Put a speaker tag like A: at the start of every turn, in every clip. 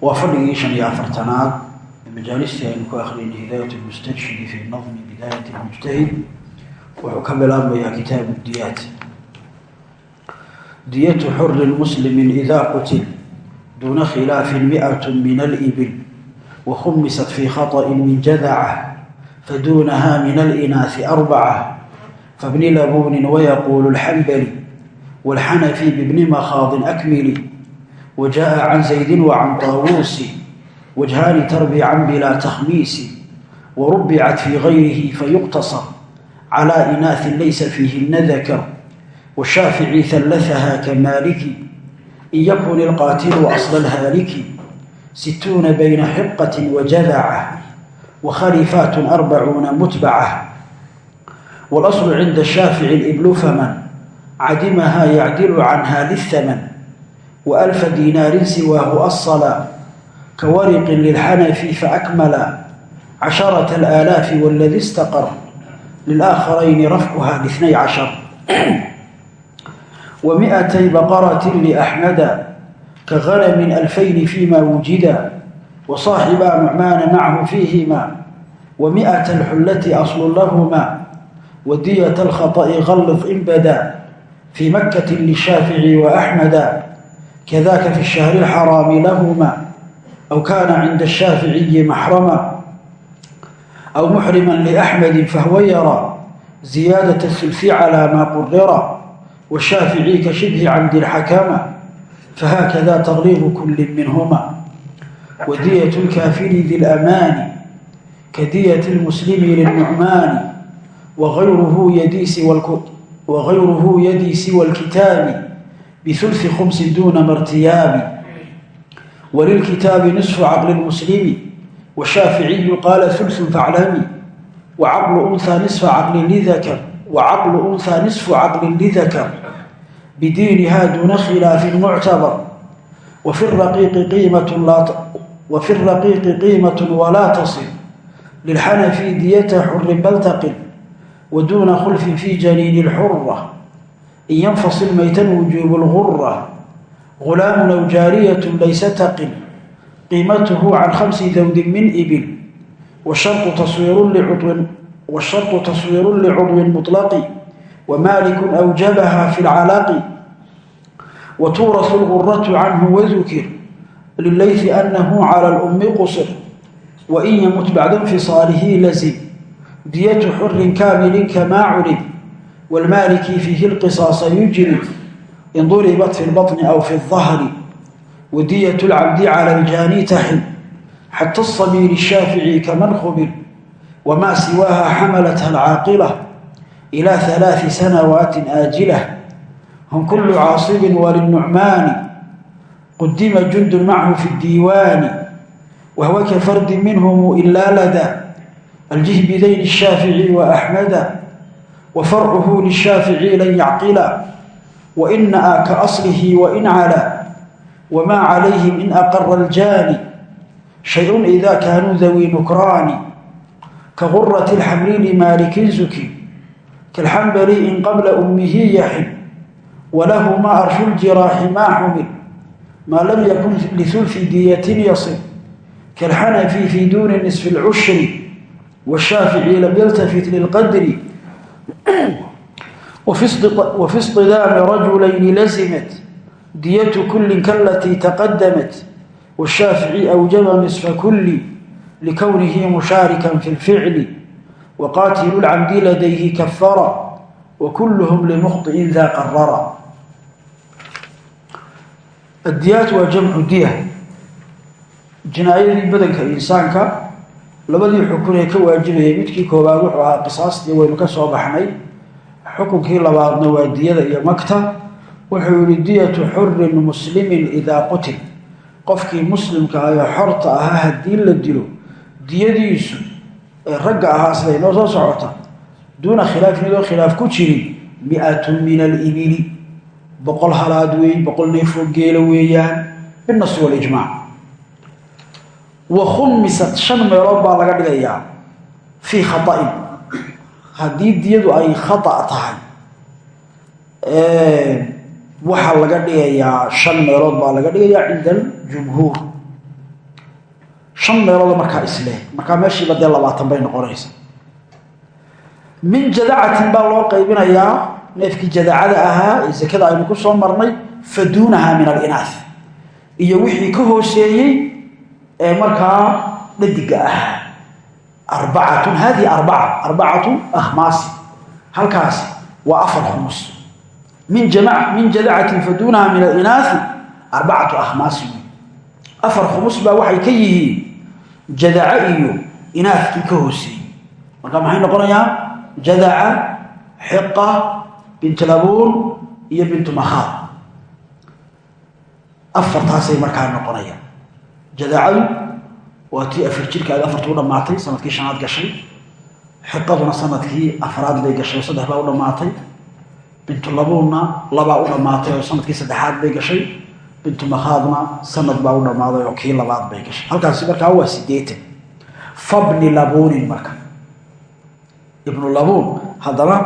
A: waa fadhigii shan iyo afartanaad ee majaalistii aynu ku akhriyay hidaayat lmustajhidi fi nadmi bidaayat lmujtahid wuxuu ka bilaabmayaa kitaabu diyaat diyatu xurin muslimin ida qutil duuna khilaafin miat min alibil wakhumisat fi khaطأin min jadaca faduunaha min alinaasi arbaca fabni labunin wayaquulu اlxambali wاlxanafi bibni makhaadin akmili وجاء عن زيد وعن طاووس وجهان تربيعا بلا تخميس وربعت في غيره فيقتصر على إناث ليس فيهن ذكر والشافعي ثلثها كمالك إن يكن القاتل أصل الهالك ستون بين حقة وجذعة وخليفات أربعون متبعة والأصل عند الشافعي الإبل فمن عدمها يعدل عنها للثمن وألف دينار سواه أصلا كورق للحنف فأكمل عشرة الآلاف والذي استقر للآخرين رفعها لاثني عشر ومئتي بقرة لأحمد كغنم ألفين فيما وجدا وصاحبا نعمان معه فيهما ومئة الحلة أصل لهما ودية الخطأ غلظ إن بدا في مكة للشافعي وأحمدا كذاك في الشهر الحرام لهما أو كان عند الشافعي محرما أو محرما لأحمد فهو يرى زيادة الثلث على ما قرر والشافعي كشبه عمد الحكامة فهكذا تغليظ كل منهما ودية الكافر ذي الأمان كدية المسلم للنعمان وغيره يدي سوى وغيره يدي سوى الكتاب بثلث خمس دون مرتياب وللكتاب نصف عقل المسلم والشافعي قال ثلث فاعلمي وعقل أنثى نصف عقل لذكر وعقل أنثى نصف عقل لذكر بدينها دون خلاف معتبر وفي الرقيق قيمة لا ت... وفي الرقيق قيمة ولا تصل للحنفي دية in yanfasil maytan wujuubu lgura gulaamun aw jaariyatun laysa taqin qiimatuhu can khamsi dawdin min ibil washarطu taswiirun licudwin muطlaqi wamalikun awjabaha fi lcalaqi watuurasu lguratu canhu wadukir lilayfi anahu cala lummi qusir wain yamut bacda infisaalihi lazim diyatu xurin kaamilin kamaa culib قصر وإن يمت بعد انفصاله لزم دية حر كامل كما علم والمالكي فيه القصاص يجري إن ضربت في البطن أو في الظهر ودية العبد على الجاني تحل حتى الصبير الشافعي كمن خبر وما سواها حملتها العاقلة إلى ثلاث سنوات آجلة هم كل عاصب وللنعمان قدم جند وفرعه للشافعي لن يعقلا وإن آ كأصله وإن علا وما عليهم إن أقر الجاني شيء إذا كانوا ذوي نكران كغرة الحمل لمالك زكي كالحنبل إن قبل أمه يحل وله ما أرش الجراح ما حمل ما لم يكن لثلث دية يصل كالحنفي في دون نصف العشر والشافعي لم يلتفت للقدر وفي اصطدام رجلين لزمت دية كل كالتي تقدمت والشافعي أوجب نصف كل لكونه مشاركا في الفعل وقاتل العمد لديه كفر وكلهم لمخطئ ذا قرر الديات وجمع دية جناية بدنك إنسانك labadii xukun ee ka waajibaya midkii koobaad wuxuu ahaa qisaastii waynu ka soo baxnay. Xukunkii labaadna waa diyada iyo magta wuxuu yihi diyatu xurin muslimin idaa qutil. Qofkii muslimka ah ee xorta ahaa haddii la dilo diyadiisu ee ragga ahaa sida inoo soo socota duuna khilaafin iyadoo khilaaf ku jirin mi-atun min alibili. Boqol halaad weey boqol neefoo geela weeyaan. Binnas walijmaac wa khumisat shan meelood baa laga dhigayaa fii khata'in. Haddii diyadu ay khata tahay waxaa laga dhigayaa shan meelood baa laga dhigayaa cinda aljumhuur shan meelood markaa isle markaa meeshiiba dee labaatan bay noqonaysa. Min jadacatin baa loo qaybinayaa neefkii jadacada ahaa ee sakada aynu ku soo marnay fa duunaha min alinaah iyo wixii ka hooseeyey ee markaa dhadiga ahaa arbacatun hadihi arbaca arbacatu ahmaasi. Halkaasi waa afar khumus min jadacatin fa duunaha min alinaai arbacatu ahmaasi. Afar khumus baa waxay ka yihiin jadaca iyo inaafkii ka hooseeyey. Marka maxay noqonayaan? Jadaca xiqa bint labuun iyo bintu makhaad. Afartaasay markaa noqonayaan jadacadu waa tii afar jirkaada afartu u dhammaatay sannadkii shanaad gashay. Xiqaduna sannadkii afraad bay gashay oo saddex baa u dhammaatay bintu labuunna labaa u dhammaatay oo sannadkii saddexaad bay gashay. Bintu makhaadna sanad baa u dhammaaday oo kii labaad bay gashay. Halkaasi markaa waa sideetan fabni labuunin marka. Ibnu labuun haddana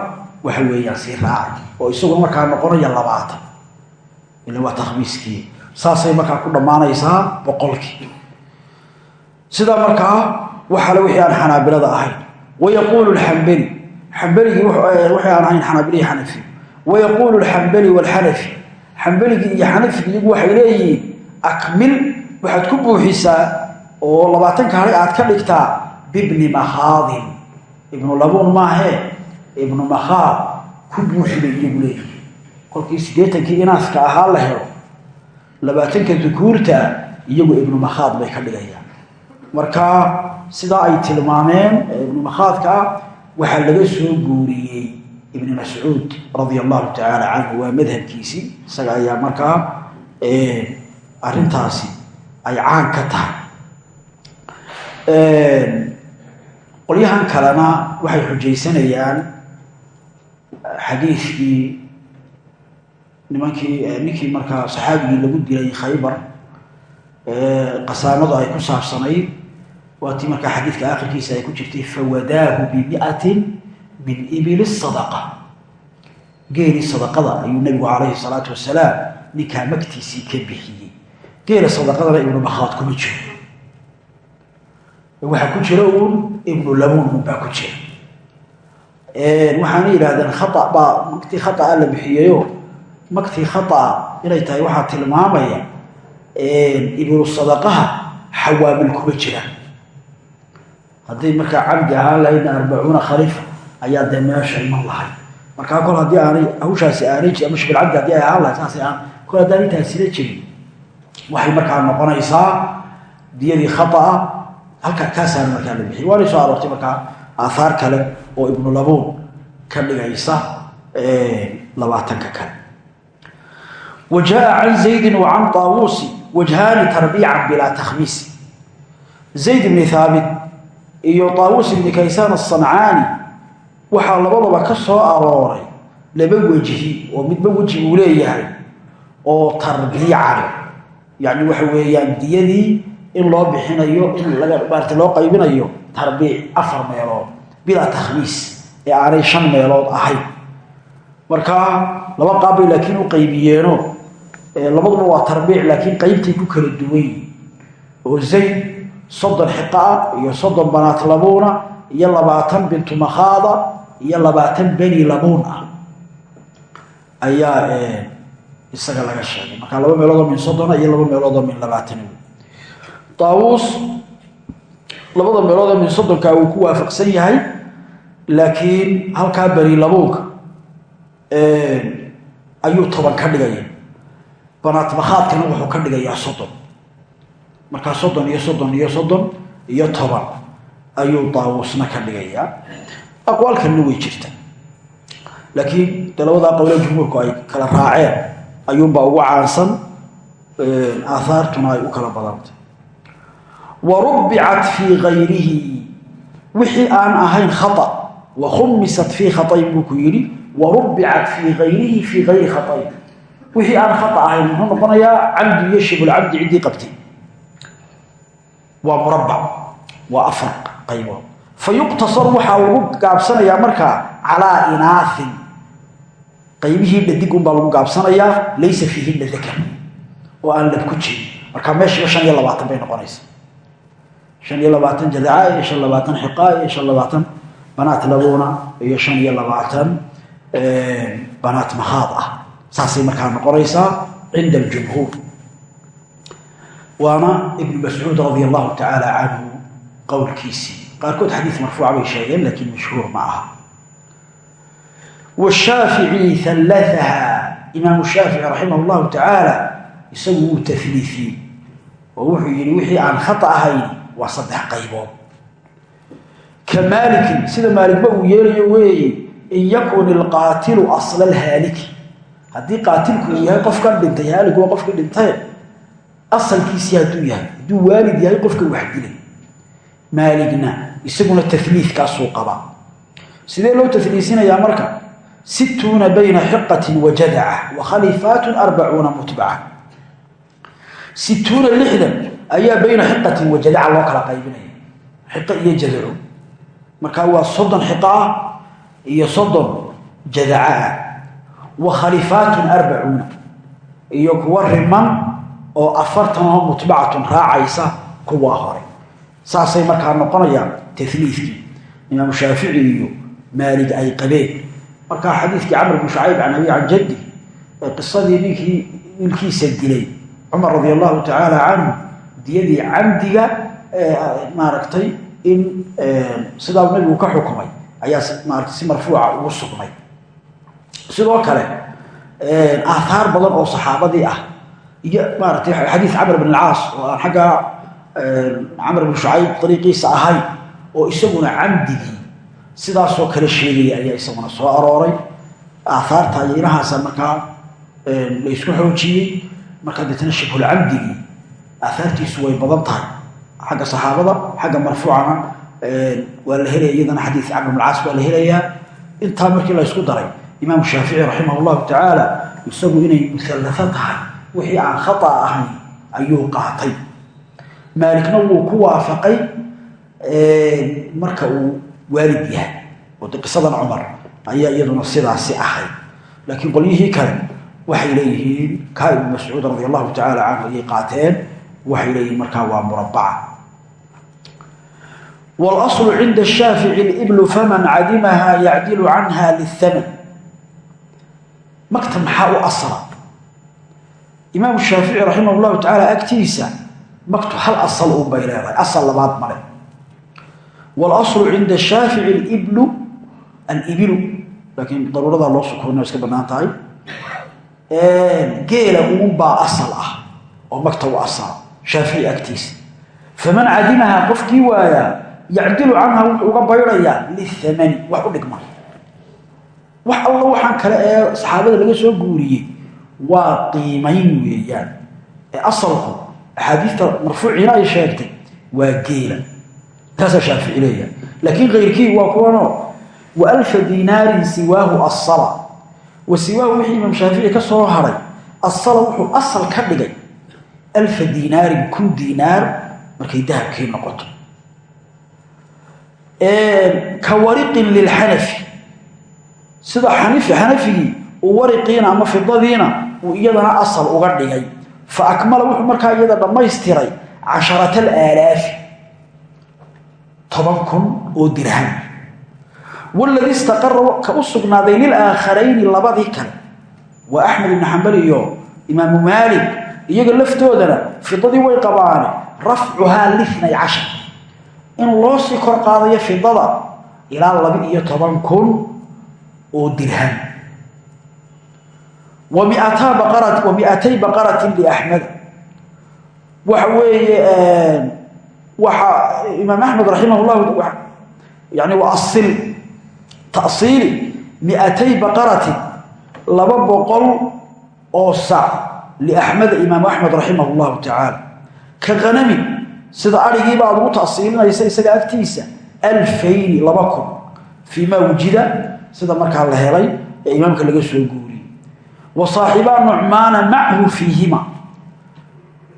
A: waxa weeyaan sii raacay oo isaguna markaa noqonaya labaatan. Ila waa takhmiiskii saasay markaa ku dhammaanaysaa boqolkii. Sidaa markaa waxale wixii aan xanaabilada ahayn wayaquulu lxambeli xambeligii wixii aan ahayn xanaabilihi xanafi. Wayaquulu lxambeli waalxanafi xambeligii iyo xanafigi iyagu waxay leeyihiin akmil waxaad ku buuxisaa oo labaatanka hale aad ka dhigtaa bibni makhaadin ibnu labuun maahee ibnu makhaad ku buuxi bay iyagu leeyihiin. Kolkii siddeetankii inaaska ahaa la helo labaatanka dukuurta iyagu ibnu makhaad bay ka dhigayaan marka sidaa ay tilmaameen ibnu makhaadka waxaa laga soo guuriyey ibni mascuud radia allahu tacaala canhu waa madhabkiisii isaga ayaa markaa arintaasi ay caan ka tahay. Qolyahan kalena waxay xujaysanayaan xadiidkii nimankii ninkii markaa saxaabigii lagu dilay khaybar qasaamadu ay ku saabsanayd waa tii markaa xadiidka akhirkiisa ay ku jirtay fawadaahu bimiatin min ibili sadaqa. Geelii sadaqada ayuu nebigu calayhi salaatu wasalaam ninkaa magtiisii ka bixiyey. Geela sadaqadana ibnu makhaad kuma jiro. Waxaa ku jira uun ibnu labuun unbaa ku jira. Waxaana yidhahdeen khaa baa magtii khaaa la bixiyeyo magtii khaaa inay tahay waxaa tilmaamaya ibnu sadaqaha xawaamil kuma jiraan hadday markaa camdi ahaan lahaydna arbacuuna khaliifa ayaa dee meesha iman lahay. Markaa kol haddii aanay hawshaasi aanay jir ama shibulcabdi haddii ay ahaan lahay saas aan kol haddaan intaasila jirin waxay markaa noqonaysaa diyadii khaaa halka kaasaana markaa la bixiyay waanay soo aroortay markaa aahaar kale oo ibnu labuun ka dhigaysa labaatanka kale wa jaa can zaydin wa can taawuusi wajhaani tarbiican bilaa takhmiisi zayd ibni haabit iyo taawuus ibni kaysaan asancaani waxaa labadaba ka soo arooray laba wejhi oo midba weji uu leeyahay oo tarbiican yacni waxa weeyaan diyadii in loo bixinayo in maarata loo qaybinayo tarbiic afar meelood bilaa takhmiis ee aanay shan meelood ahayn. Marka laba qaabbay laakiin u qaybiyeeno labaduba waa tarbiic laakiin qaybtay ku kala duwan yihiin oo zayd soddon xiqa ah iyo soddon banaat labuuna iyo labaatan bintu makhaada iyo labaatan beni labuun ah ayaa isaga laga sheegay. Marka laba meeloodoo min soddona iyo laba meeloodoo min labaatan taawuus labada meeloodoo min soddonka uu ku waafaqsan yahay laakiin halkaa beni labuunka ayuu toban ka dhigaya banaat makhaadkana wuxuu ka dhigayaa soddon markaa soddon iyo soddon iyo soddon iyo toban ayuu daawuusna ka dhigayaa aqwaalkanna way jirta. Laakiin de labadaa qowle jumhuurku ay kala raaceen ayuunbaa ugu caansan aahaartuna ay u kala badantay. Wa rubbicat fii gayrihi wixii aan ahayn khata wa khumisat fii khatayn buu ku yidhi wa rubbicat fii gayrihi fii gayri khatayn wixii aan khata ahayn muxuu noqonayaa camdi yashib lcabdi ciddii qabtay. Waa murabbac waa afar qaybood. Fa yuqtasar waxaa lagu gaabsanayaa markaa calaa inaahin qaybihii dhadig unbaa lagu gaabsanayaa laysa fiihinna dakar oo aan lab ku jirin. Markaa meeshiiba shan iyo labaatan bay noqonaysa shan iyo labaatan jadaca iyo shan labaatan xiqaa iyo shan labaatan banaat labuuna iyo shan iyo mahaad ah saasay markaa noqonaysaa cinda aljumhuur. Waana ibnu mascuud radi allahu tacaala canhu qowlkiisii. Qaarkood xadiis marfuuca bay sheegeen laakiin mashhuur ma aha. Washaafici allaaha imaamu shaafici raximah llahu tacaala isagu wuu taliifiyey oo wuxuu yidhi wixii aan khata ahayn waa saddex qaybood. Ka maalikin sida maaligba uu yeelayo weeye in yakun ilqaatilu asla alhaaliki haddii qaatilku uu yahay qofkan dhintay haaligu waa qofkii dhintay asalkiisii hadduu yahay hadduu waalid yahay qofka wax dilay. Maaligna isaguna taliifkaasuu qabaa sidee loo taliisinayaa marka? Situuna bayna xiqatin wa jadaca wa khalifaatun arbacuuna mutbaca. Situuna lixdan ayaa bayna xiqatin wa jadaca loo kala qaybinaya. Xiqo iyo jadaco. Markaa waa soddon xiqo ah iyo soddon jadaca wa khalifaatun arbacuuna iyo kuwa riman oo afartan oo mutbacatun raacaysa kuwaa hore. Saasay markaa noqonayaan taliifkii imaamu shaafici iyo maalig ay qabeen. Markaa xadiidkii camr bn shucayb can abi can jaddi ee qisadii ninkii wiilkiisa dilay. Cumar radi allahu tacaala canhu diyadii camdiga maaragtay in sidaa nabigu ka xukumay. Ayaa maarata si marfuuca ugu sugnay sidoo kale aathaar badan oo saxaabadii ah. Iyo maaratay xadiis camr bn alcaas oo aan xaggaa camr bn shucayb dariiqiisa ahayn oo isaguna camdigii sidaasoo kale sheegaya ayaa isaguna soo arooray. Aahaarta ayaynahaasa markaa laysku xoojiyey. Markaa deetna shibhulcamdigii aahaartiisu way badan tahay. Xagga saxaabada xagga marfuucana waa la helaya iyadana xadiis camr bn alcaas waa la helayaa. Intaa markii la ysku daray imaamu shaafici raximah llahu tacaala isagu inay musallafo tahay wixii aan khata ahayn ayuu qaatay maalikna wuu ku waafaqay marka uu waalid yahay oo de qisadan cumar ayaa iyaduna sidaasi ahayd laakiin qolyihii kale waxay leeyihiin kaa ibnu mascuud radi allahu tacaala canhu ayay qaateen waxay leeyihiin markaa waa murabaca wاlأصl cinda الshaafici اliblu faman cadimaha yacdilu canha liلthaman maktab maxaa u asla imaam shaafici raximah llahu tacaala agtiisa maktab hal asal un bay leedahay asal labaad male walaslu cinda shaafici iblu alibilu laakiin daruuradaa loo sukoona iska bannaan tahay. Geela uunbaa asal ah oo maktab u asala shaafici agtiisa faman cadimahaa qofkii waayaa wax alla waxaan kale ee saxaabada laga soo guuriyey waa qiimayn weeyaan. Ee asalku axaadiista marfuuciina ay sheegtay waa geela. Taasaa shaafici leeyahay. Laakiin kayrkii waa kuwanoo wa alfa dinaarin siwaahu asala. Wa siwaahu wixii imaam shaafici ka soo haray asala wuxuu asal ka dhigay. Alfa dinaarin kun dinaar markay dahabkii noqoto. Ka wariqin lilxanafi sida xanifi xanafigii uu wariqiina ama fidadiina uu iyadana asal uga dhigay. Fa akmala wuxuu markaa iyada dhammaystiray casharata alaalaafi toban kun oo dirham. Waladii istaqara ka u sugnaaday lilaaakharayni labadii kale waa axmed ibnu xambal iyo imaamu maalik iyaga laftoodana fidadii way qabaane rafcuhaa linay cashar. In loo sii kor qaadayo fidada ilaa laba-iyo toban kun oo dirham. Wa miatay baqaratin liaxmed waxa weeye waxa imaam axmed raximah llahu yani waa asil tasiili miatay baqaratin laba boqol oo sac liaxmeda imaamu axmed raximah llahu tacaala ka hanamin sida arigiiba aad ugu tasiilinaysa isaga agtiisa alfayni laba kun fii maa wujida sida markaa la helay ee imaamka laga soo guuriyey wa saaxibaa nucmaana machu fiihima.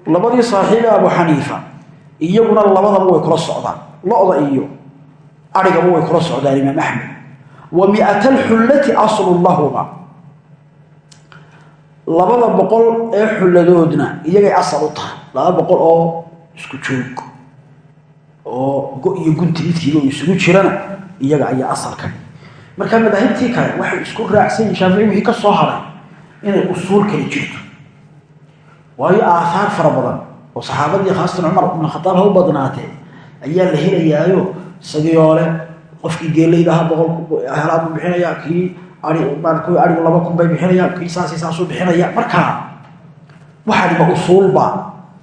A: Labadii saaxiibe abu xaniifa iyaguna labadaba way kula socdaan. Lo-da iyo arigaba way kula socdaan imaam axmed. Wa miata alxullati aslu lahuma labada boqol ee xulladoodna iyagay asal u tahay. Laba boqol oo isku joog oo go iyo gunti midkiiba isugu jirana iyaga ayaa asalka marka madaahibtii kale waxay isku raacsan yihiin shaafici wixii ka soo haray inay usuul kale jirto. Waayo aahaar fara badan oo saxaabadii khaasatan cumar ibn khataab ha u badnaatee ayaa la helayaayo isagii ole qofkii geelaydaha boqol helaad buu bixinaya kii ai maarata arigu laba kun bay bixinaya kii saasi saasuu bixinaya. Markaa waxaaniba usuulba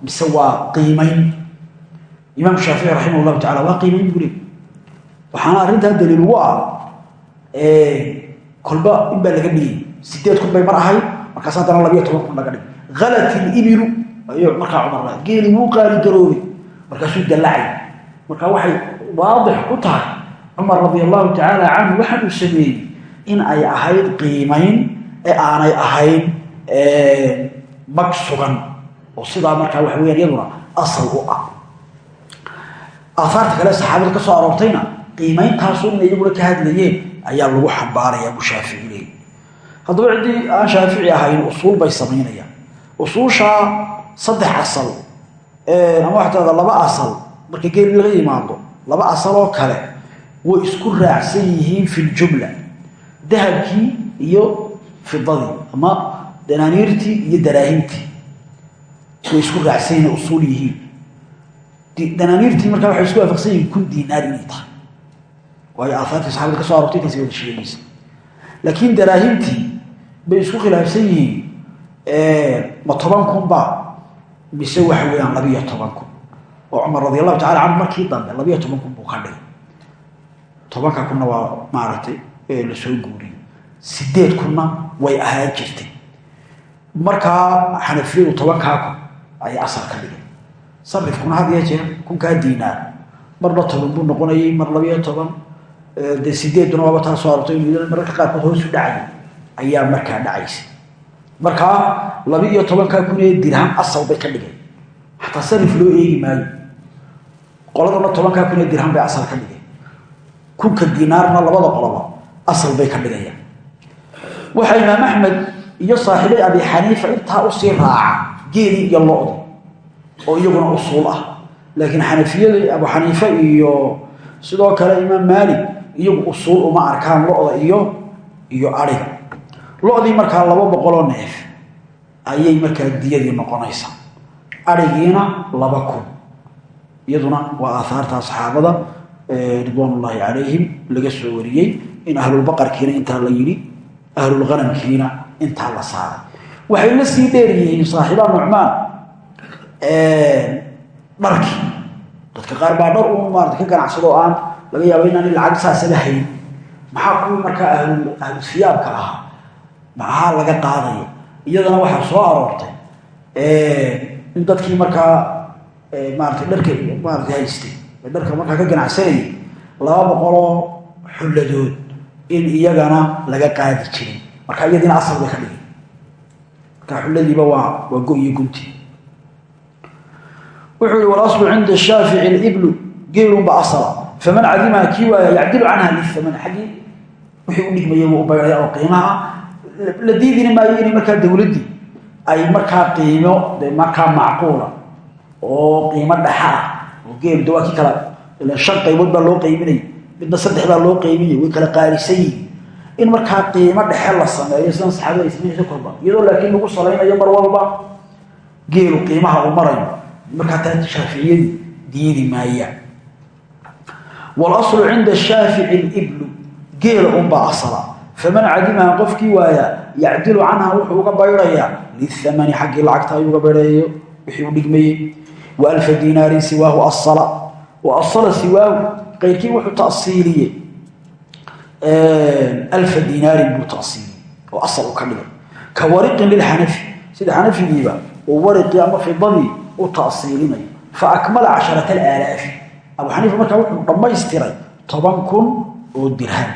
A: mise waa qiimayn imaam shaafici raximah llahu tacala waa qiimayn buu leey waxaana arrintaa daliil ugu ah kolba in baa laga dhigay. Sideed kun bay mar ahayd markaas haddana labiyo toban kun laga dhigay halat ilibilu ayuu markaa cumar geeli wuu qaali garoobay markaasuu dallacay. Marka waxay waadix ku tahay cumar radi allahu tacaala canhu waxaan sameeyey in ay ahayd qiimayn ee aanay ahayn mag sugan. Oo sidaa markaa waxa weyaan iyaduna asal u ah. Aahaarta kale saxaabada ka soo aroortayna qiimeyntaasu inay iyaguna ka hadlayeen ayaa lagu xambaaraya buu shaafici leey haddaba ciddii aan shaafici ahayn usuul bay samaynayaan usuushaa saddex asal ama waxaa laba asal marka geeli laga yimaado laba asal oo kale way isku raacsan yihiin fi ljumla dahabkii iyo fidadii ama danaaniirtii iyo daraahimtii way isku raacsan yihiin usuul yihiin. Danaaniirtii markaa waxay isku waafaqsan yihiin kun diinaar inay tahay waayo aahaartii saxabada ka so arortay intaas wada sheegaysa laakiin daraahimtii bay isku khilaafsan yihiin ma toban kun ba mise waxa weeyaan labiyo toban kun. Oo cumar radi allahu tacala canhu markii dambe labiyo toban kun buu ka dhigay. Tobanka kunna waa maaragtay la soo guuriyey sideed kunna way ahaan jirtay. Markaa xanafiyadu tobankaa kun ayay asal ka dhigay sarifkuna had iyo jeer kunkaa diinaar. Marba toban buu noqonayay mar labiyo toban dee sideeduna waaba taa soo arortay mararka qaarkood hoosu dhacay. Ayaa markaa dhacaysa. Markaa laba-iyo tobankaa kun ee dirham asal bay ka dhigeen. Xataa sarif loo eegi maayo. Qoladana tobankaa kun ee dirham bay asal ka dhigeen. Kunka dinaarna labada qoloba asal bay ka dhigayaan. Waxaa imaam axmed iyo saaxiibay abi xaniifa intaa u sii raaca geelii iyo lo-di oo iyaguna usuul ah. Laakiin xanafiyada abu xaniife iyo sidoo kale imaam maalik iyagu usuul uma arkaan lo-da iyo iyo ariga lo-dii markaa laba boqoloo neef ayay markaa diyadii noqonaysaa arigiina laba kun. Iyaduna waa aahaartaa saxaabada ridwaan ullaahi calayhim laga soo wariyey in ahlulbaqarkiina intaa la yidhi ahlulghanamkiina intaa la saaray. Waxay la sii dheer yihiin saaxiiba nucmaan dharkii. Dadka qaar baa dhar u maarata ka ganacsado aan laga yaabo inaanay lacag saasaba hayn maxaa kuwii markaa ahlu ahlu siyaabka ahaa? Maxaa laga qaadaya iyadana waxaa soo aroortay in dadkii markaa maarata dharka maarata haystay dharka markaa ka ganacsanayay laba boqoloo xulladood in iyagana laga qaadi jiray. Marka iyadiina asal bay ka dhigay marka xulladiiba waa waa go iyo gunti. Wuxuu yihi walaslu cinda shaafici liblu geelunba asala faman cadimaha kii waaya yacdilu canha liaman xaggii wixii u dhigmaya wuu u bayraya oo qiimaha la diidini maayo inay markaa dowladdii ay markaa qiimo de markaa macquula oo qiimo dhaxa ah oo geel de waa kii kala ila shan qaybood baa loo qayminaya midna saddex baa loo qayminaya way kala qaalisan yihiin in markaa qiimo dhexe la sameeyo sidan saxaabada ay sameynaysa korba iyadoo laakiin lagu salaynayo mar walba geelu qiimaha uu walaslu cinda shaafici liblu geela unbaa asala faman cadimaha qofkii waaya yacdilu canha wuxuu uga bayrayaa lihamani xaggii lacagta ayuu uga bayrayo wixii u dhigmayey wa alfa dinaarin siwaahu asala wa asala siwaahu qayrkii wuxuu tasiiliyey alfa dinaarin buu tasiiliyey oo asal u ka dhigay ka wariqin lilxanafi sida xanafigiiba wariqii ama fidadii u taasiilinayo fa akmala casharata alaalaafi abu xaniifa markaa wuxuu dhammaystiray toban oo dirham.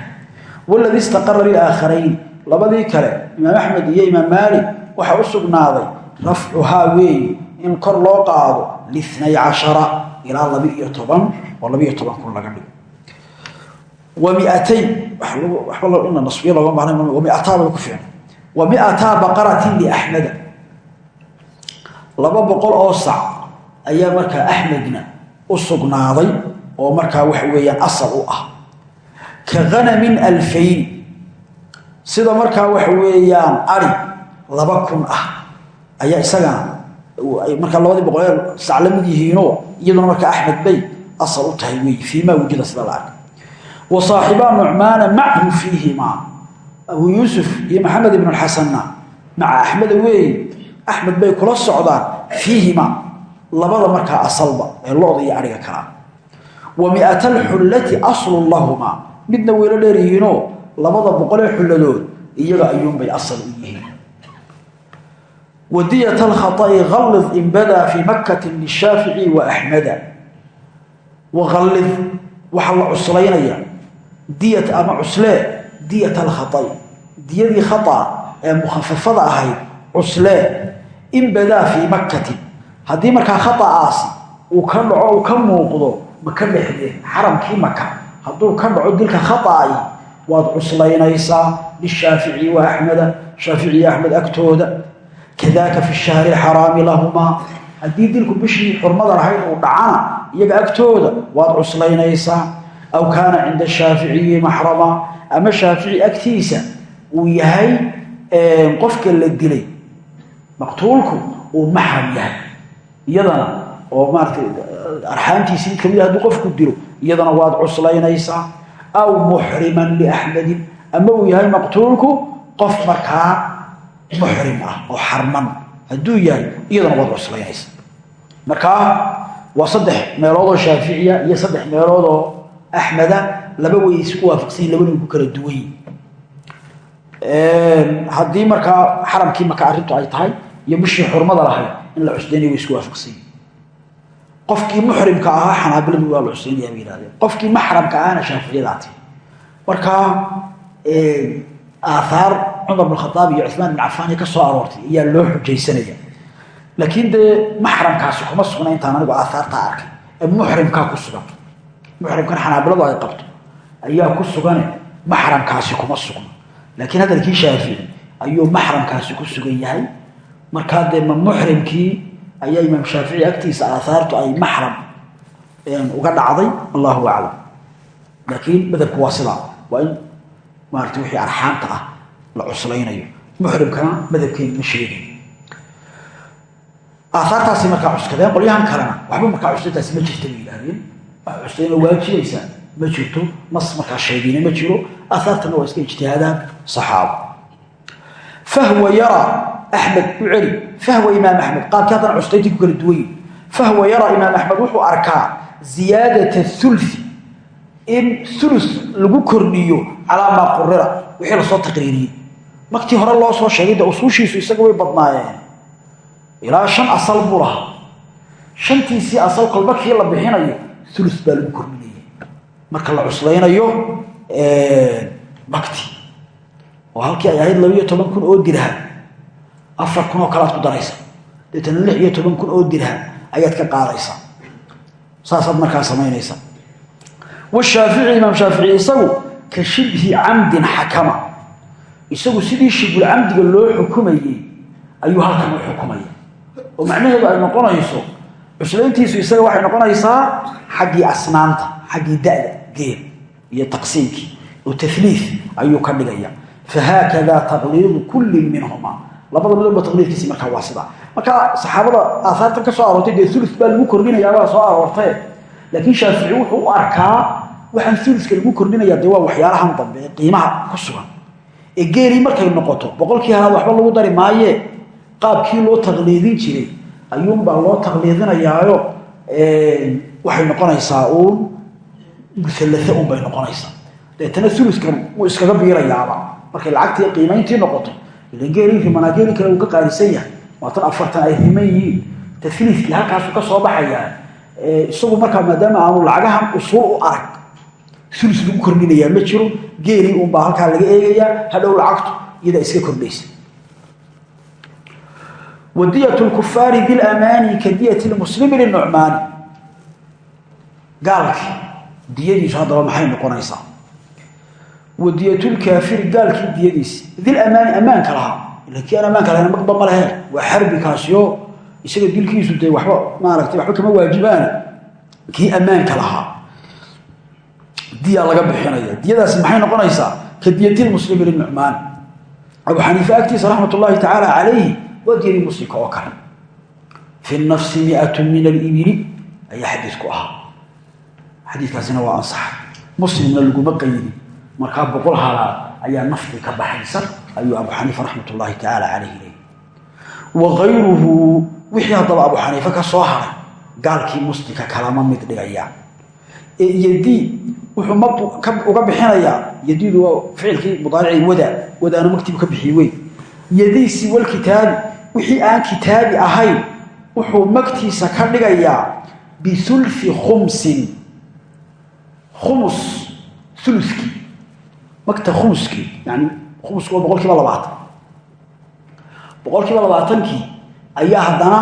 A: Waladii istaqara liaakharayn labadii kale imaam axmed iyo imaam maalik waxaa u sugnaaday rafcuhaa weeye in kor loo qaado linay cashara ilaa laba iyo toban oo laba iyo toban kun laga dhigo. Miataa baqaratin liaxmeda laba boqol oo sac ayaa markaa axmedna u sugnaaday oo markaa waxa weeyaan asal u ah. Ka hanamin alfayn sida markaa waxa weeyaan ari laba kun ah ayaa isagana markaa labadii boqolee sac la mid yihiinoo iyaduna markaa axmed bay asal u tahay wey fii maa wujida sida la wa saaxibaa nucmaana machu fiihimaa abu yuusuf iyo maxamed ibn xasanna maca axmeda weeye axmed bay kula socdaan fiihima labada markaa asalba ee loda iyo ariga kalaa wa miata alxullati aslun lahumaa. Midna wayla dheeryihiinoo labada boqolee xulladood iyaga ayuunbay asal u yihiin. Wadiyat alkhaai allid in badaa fii makati lishaafici wa axmeda waallid waxaa la cuslaynaya diyat ama cuslee diyat alkhaai diyadii khaa ee mukhafafada ahayd cuslee in badaa fii haddii markaa khata'aasi uu ka dhaco uu ka muuqdo maka dhexdeen xaramkii maka hadduu ka dhaco dilka khata'ai waad cuslaynaysaa lishaafici wa axmeda shaafici axmed agtooda. Kadaaka fi shahri alxaraami lahumaa. Haddii dilku bishii xurmada lahayd uu dhacana iyaga agtooda waad cuslaynaysaa. Aw kaana cinda shaaficiyi maxrama ama shaafici agtiisa uu yahay qofka la dilay maqtuulku uu maxram yahay iyadana oo maaratay arxaamtiisi mid ka mid haduu qofku dilo iyadana waad cuslaynaysaa aw muxriman liaxmedin ama uu yahay maqtuulku qof markaa muxrim ah oo xarman hadduu yahay iyadana waad cuslaynaysaa. Markaa waa saddex meeloodoo shaaficiya iyo saddex meeloodoo axmeda laba way isku waafaqsanyi labana ku kala duwan yihiin haddii markaa xaramkii maka arrintu ay tahay iyo bishii xurmada lahayd in la cusleynaya way isku waafaqsanyi qofkii muxrimka ahaa xanaabiladu waa la cuslaynaya bay yihahdeen qofkii maxramka ahana shaaficiyadaati markaa aaaar cumar bin iyo cumaan bin cafaan ee ka soo aroortay ayaa loo xujaysanaya. Laakiin dee maxramkaasi kuma sugna intaan anigu aaaartaa arkay. Ee muxrimkaa ku sugan. Muxrimkan xanaabiladu ay qabto ayaa ku sugane maxramkaasi kuma sugna. Laakiin hadalkii shaafici ayuu maxramkaasi ku sugan yahay markaa dee ma muxrimkii ayaa imaam shaafici agtiisa aahaartu ay maxram uga dhacday allahu aclam. Laakiin madhabku waa sidaa. Waa in maarata wixii arxaamta ah la cuslaynayo muxrimkana madhabkeenu ma sheegay aahaartaasi markaa cuskadeen qolyahan kalena waxba markaa cuslayntaasi ma jirta bay yidhahdeen wax cuslayna waajibaysaa ma jirto nas markaa sheegayna ma jiro. Aahaartana waa iska ijtihaadaan saxaabo. Fahwa yara axmed u celi fahwa imaam axmed qaabkii haddana cuslayntii ku kala duwan yihiin fahwa yara imaam axmed wuxuu arkaa ziyaadata uli in ulu lagu kordhiyo calaa maa qurira wixii la soo taqriiriyey marktii hore loo soo sheegay de usuushiisu isaga way badnaayeen ilaa shan asal buu lahaa shantiisii asal kolba kii la bixinayo ulu baa lagu kordhinaya marka la cuslaynayo makti oo halkii ay ahayd labiiyo toban oo dirham afar kun oo kale aad ku daraysa. Deetana lix iyo toban kun oo dirham ayaad ka qaadaysaa saasaad markaa samaynaysaa washaafici imaam shaafici isagu ka shibhi camdin xakama. Isagu sidii shibul camdiga loo xukumayey ayuu halkan u xukumaya oo macnaheedu ay noqonayso cuslayntiisu isaga waxay noqonaysaa xaggii asnaanta xaggii da'da geel iyo taqsiimkii. Oo taliif ayuu ka dhigaya. Fahaakada taqliidu kullin minhuma labada midooba taqliidkiisi markaa waa sidaa marka saxaabada aahaartan ka soo aroortay dee ulu baa lagu kordhinayaabaa soo aroortee laakiin shaafici wuxuu u arkaa waxaan uluska lagu kordhinaya dee waa waxyaalahan dambe ee qiimaha ku sugan. Ee geelii markay noqoto boqolkii halaad waxba lagu dari maayee qaabkii loo taqliidin jiray ayuunbaa loo taqliidinayaayo waxay noqonaysaa uun muallase unbay noqonaysaa. Deetana uluskan wuu iskaga biirayaaba. Markay lacagtii qiimayntii noqoto ila geelii rimanaa geeli kale uu ka qaalisan yahay. Waatan afartan ay riman yihiin. Taliiskii halkaasu ka soo baxayaa. Isagu markaa maadaama aanu lacagahan usuul u arag sulus lagu kordhinayaa ma jiro geelii unbaa halkaa laga eegayaa hadhow lacagtu iyadaa iska kordhaysa. Wadiyat lkufaari bilamaani ka diyat lmuslimi linucmaani gaalkii diyadiisu haddaba maxay noqonaysaa wadiyatulkaafiri gaalkii diyadiisi dil amaani ammaanka lahaa ila kii aan ammaanka lahayn magba ma leheen waa xarbi kaasiyo isaga dilkiisu dee waba maaragtay waxba kama waajibaani kii ammaanka lahaa diyaa laga bixinaya diyadaasi maxay noqonaysaa ka diyatilmuslimi linucmaani abu xaniife agtiisa raxmat ullaahi tacaala calayhi waa diyadii muslimka oo kale fi nafsi miatu min alibili ayaa xadiisku ahaa xadiikaasina waa ansaxay muslimna laguma qaydi markaa boqol halaad ayaa nafdi ka baxaysa ayuu abu xaniifa raxmat ullaahi tacaala calayhi leey wa kayruhu wixii haddaba abu xaniife ka soo haray gaalkii muslimka kalama mid dhigaya. Yadii wuxuu ma uga bixinayaa yadiidu waa ficilkii mudaaricii wada wadaana magtibu ka bixiy wey yadiisi walkitaabi wixii aan kitaabi ahayn wuxuu magtiisa ka dhigayaa biulfi khumsin. Khumus uluskii magta khumuskii yani khumusku waa kiiba labaatan boqol kiiba labaatankii ayaa haddana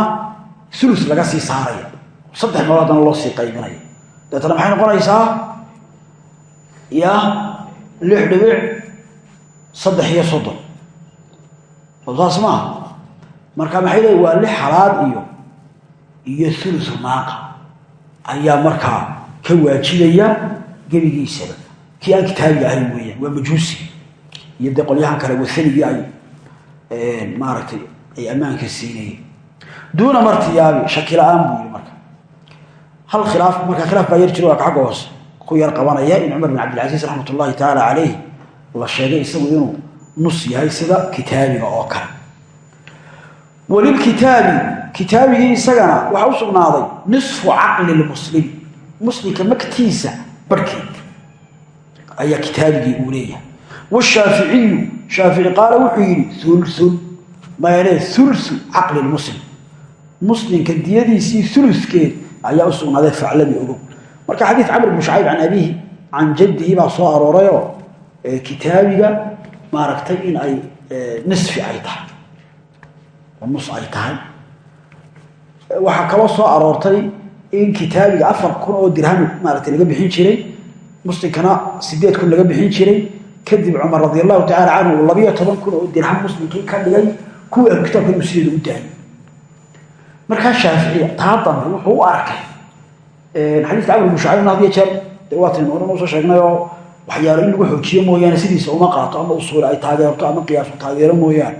A: ulus laga sii saaraya saddex meelood haddana loo sii qaybinaya dabeetana maxay noqonaysaa ya lix dhibic saddex iyo soddon saas maaha marka maxay leey waa lix halaad iyo iyo ulusu naaqa ayaa markaa ka waajibaya gebigiisaba kii aan kitaabiga ahayn weeyaan waa majuusi. Iyo dee qolyahan kale wasanigii ay maaragtay ay ammaanka siinayeen. Duuna martiyaabi shaki la'aan buu yii marka. Hal khilaaf markaa khilaaf baa yar jiro waa kacagga hoose. Ku yar qabanaya in cumar bin cabdilcasiis raxmat ullaahi tacaala calayh la sheegay isagu inuu nus yahay sida kitaabiga oo kale. Walilkitaabi kitaabigii isagana waxaa u sugnaaday nisfu caqli lmuslim muslimka magtiisa barhkeed ayaa kitaabigii uu leeyahay. Washaaficiyu shaafici qaala wuxuu yidhi ulun mayle ulusu caqli lmuslim muslimka diyadiisii uluskeed ayaa u sugnaaday facladii ogow. Marka xadiid camr bn shacayb can abihi can jaddihi baa soo aroorayoo kitaabiga maaragtay in ay nisfi ay tahay. Nus ay tahay. Waxaa kaloo soo aroortay in kitaabiga afar kun oo dirham maaragtay laga bixin jiray muslimkana sideed kun laga bixin jiray. Kadib cumar radi allahu tacala canhu uu labiyo toban kun oo dirham muslimkii ka dhigay kuwii ahlu kitaabka inuu sideeda u daayay. Markaa shaaficiya taa wuxuu u arkay xadiiska camr bn shacayb had iyo jeer de waataynu oran u soo sheegnay oo waxyaalo in lagu xoojiyo mooyaane sidiisa uma qaato ama usuule ay taageerto ama qiyaasu taageero mooyaane.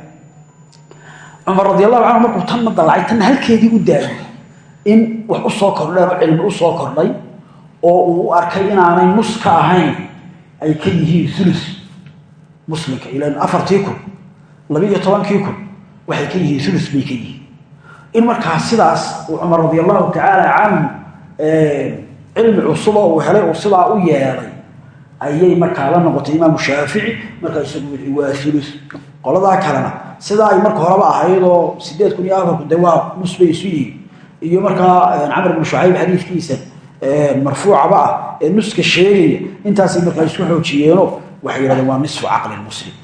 A: Cumar radi allahu markuu tanna dalacay tanna halkeedii u daayay in wax u soo kordheen oo cilmi u soo kordhay oo uu arkay inaanay nus ka ahayn ay ka yihiin ulus muslimka ilan afartii kun labiiyo tobankii kun waxay ka yihiin ulus bay ka yihiin. In markaa sidaas uu cumar radi allahu tacaala canhu cilmi cusuboo uu helay uu sidaa u yeelay ayay markaa la noqotay imaamu shaafici markaa isagu wii waa ulus qoladaa kalena sidaa ay marka horeba ahaydoo sideed kun iyo afarku de waa nus bay isu yihiin iyo markaa camr bnu shucayb xadiidkiisa marfuucaba ah ee nuska sheegaya intaasay markaa isku xoojiyeeno waxay yidhahdeen waa nisfu caqli muslim.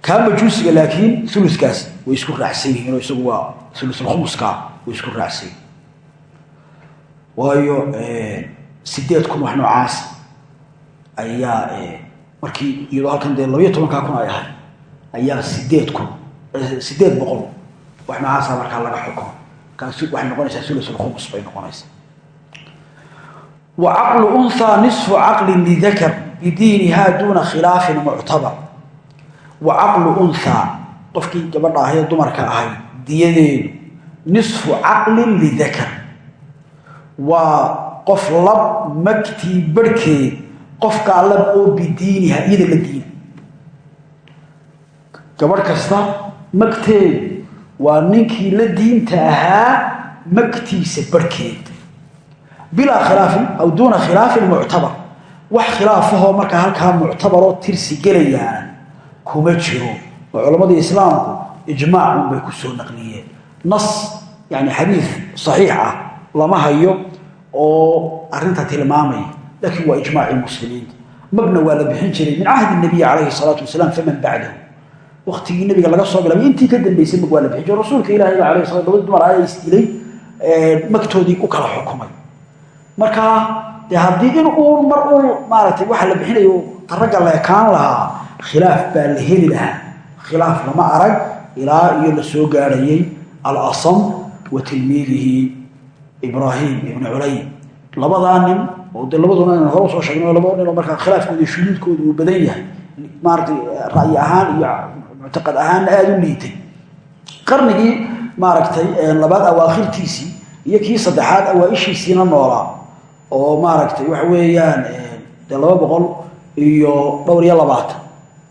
A: Kaa majuusiga laakiin uluskaas way isku raacsan yihiinoo isagu waa ulusulkhumuska way isku raacsan yihiin waayo sideed kun wax noocaas ayaa markii iyadoo halkan dee labayo tobankaa kun ay ahay ayaa sideed kun sideed boqol wax noocaasa markaa laga xukumo kaas waxay noqonaysaa ulusulkhumus bay noqonaysaa wa caqlu unhaa nisfu caqlin lidakar bidiiniha duuna khilaafin muctabar wa caqlu unhaa qofkii gabadha ahayd ee dumarka ahayd diyadeedu nisfu caqlin lidakar waa qof lab magtii barhkeed qofkaa lab oo bidiiniha iyada la diina gabadh kasta magteedu waa ninkii la diinta ahaa magtiisa barhkeed bilaa khilaafin aw duuna khilaafin muctabar wax khilaafahoo markaa halkaa muctabaroo tirsi gelayaana kuma jiro. Oo culammadii islaamku ijmaac unbay ku soo naqliyeen. Nas yani xadiid saxiix ah lama hayo oo arinta tilmaamaya laakiin waa ijmaacii muslimiinta magna waa la bixin jiray min cahdi nabiyi calayhi salaatu wasalaam faman bacdahu waktigii nabiga laga soo bilaabay intii ka dambeysay mag la bixin jiray rasuulka ilahi ba alayh sala labadi dumar ayaa isdilay magtoodii u kala xukumay. Marka dee haddii in uu mar uu maaragtay waxa la bixinayo ragga la lahaa khilaaf baa la heli lahaa. Khilaaf lama arag ilaa iyo la soo gaarhayay alasam wa tilmiidihi ibraahim ibnu culay labadaa nin oo de labaduna ina hore u soo sheegna labada nin oo markaa khilaafkooda uu badan yahay maaratay ra'yi ahaan iyo muctaqad ahaanna aada u liitay qarnigii maaragtay labaad awaakhirtiisii iyo kii saddexaad awaa-ishiisiina noolaa oo maaragtay waxa weeyaan dee laba boqol iyo dhowr iyo labaatan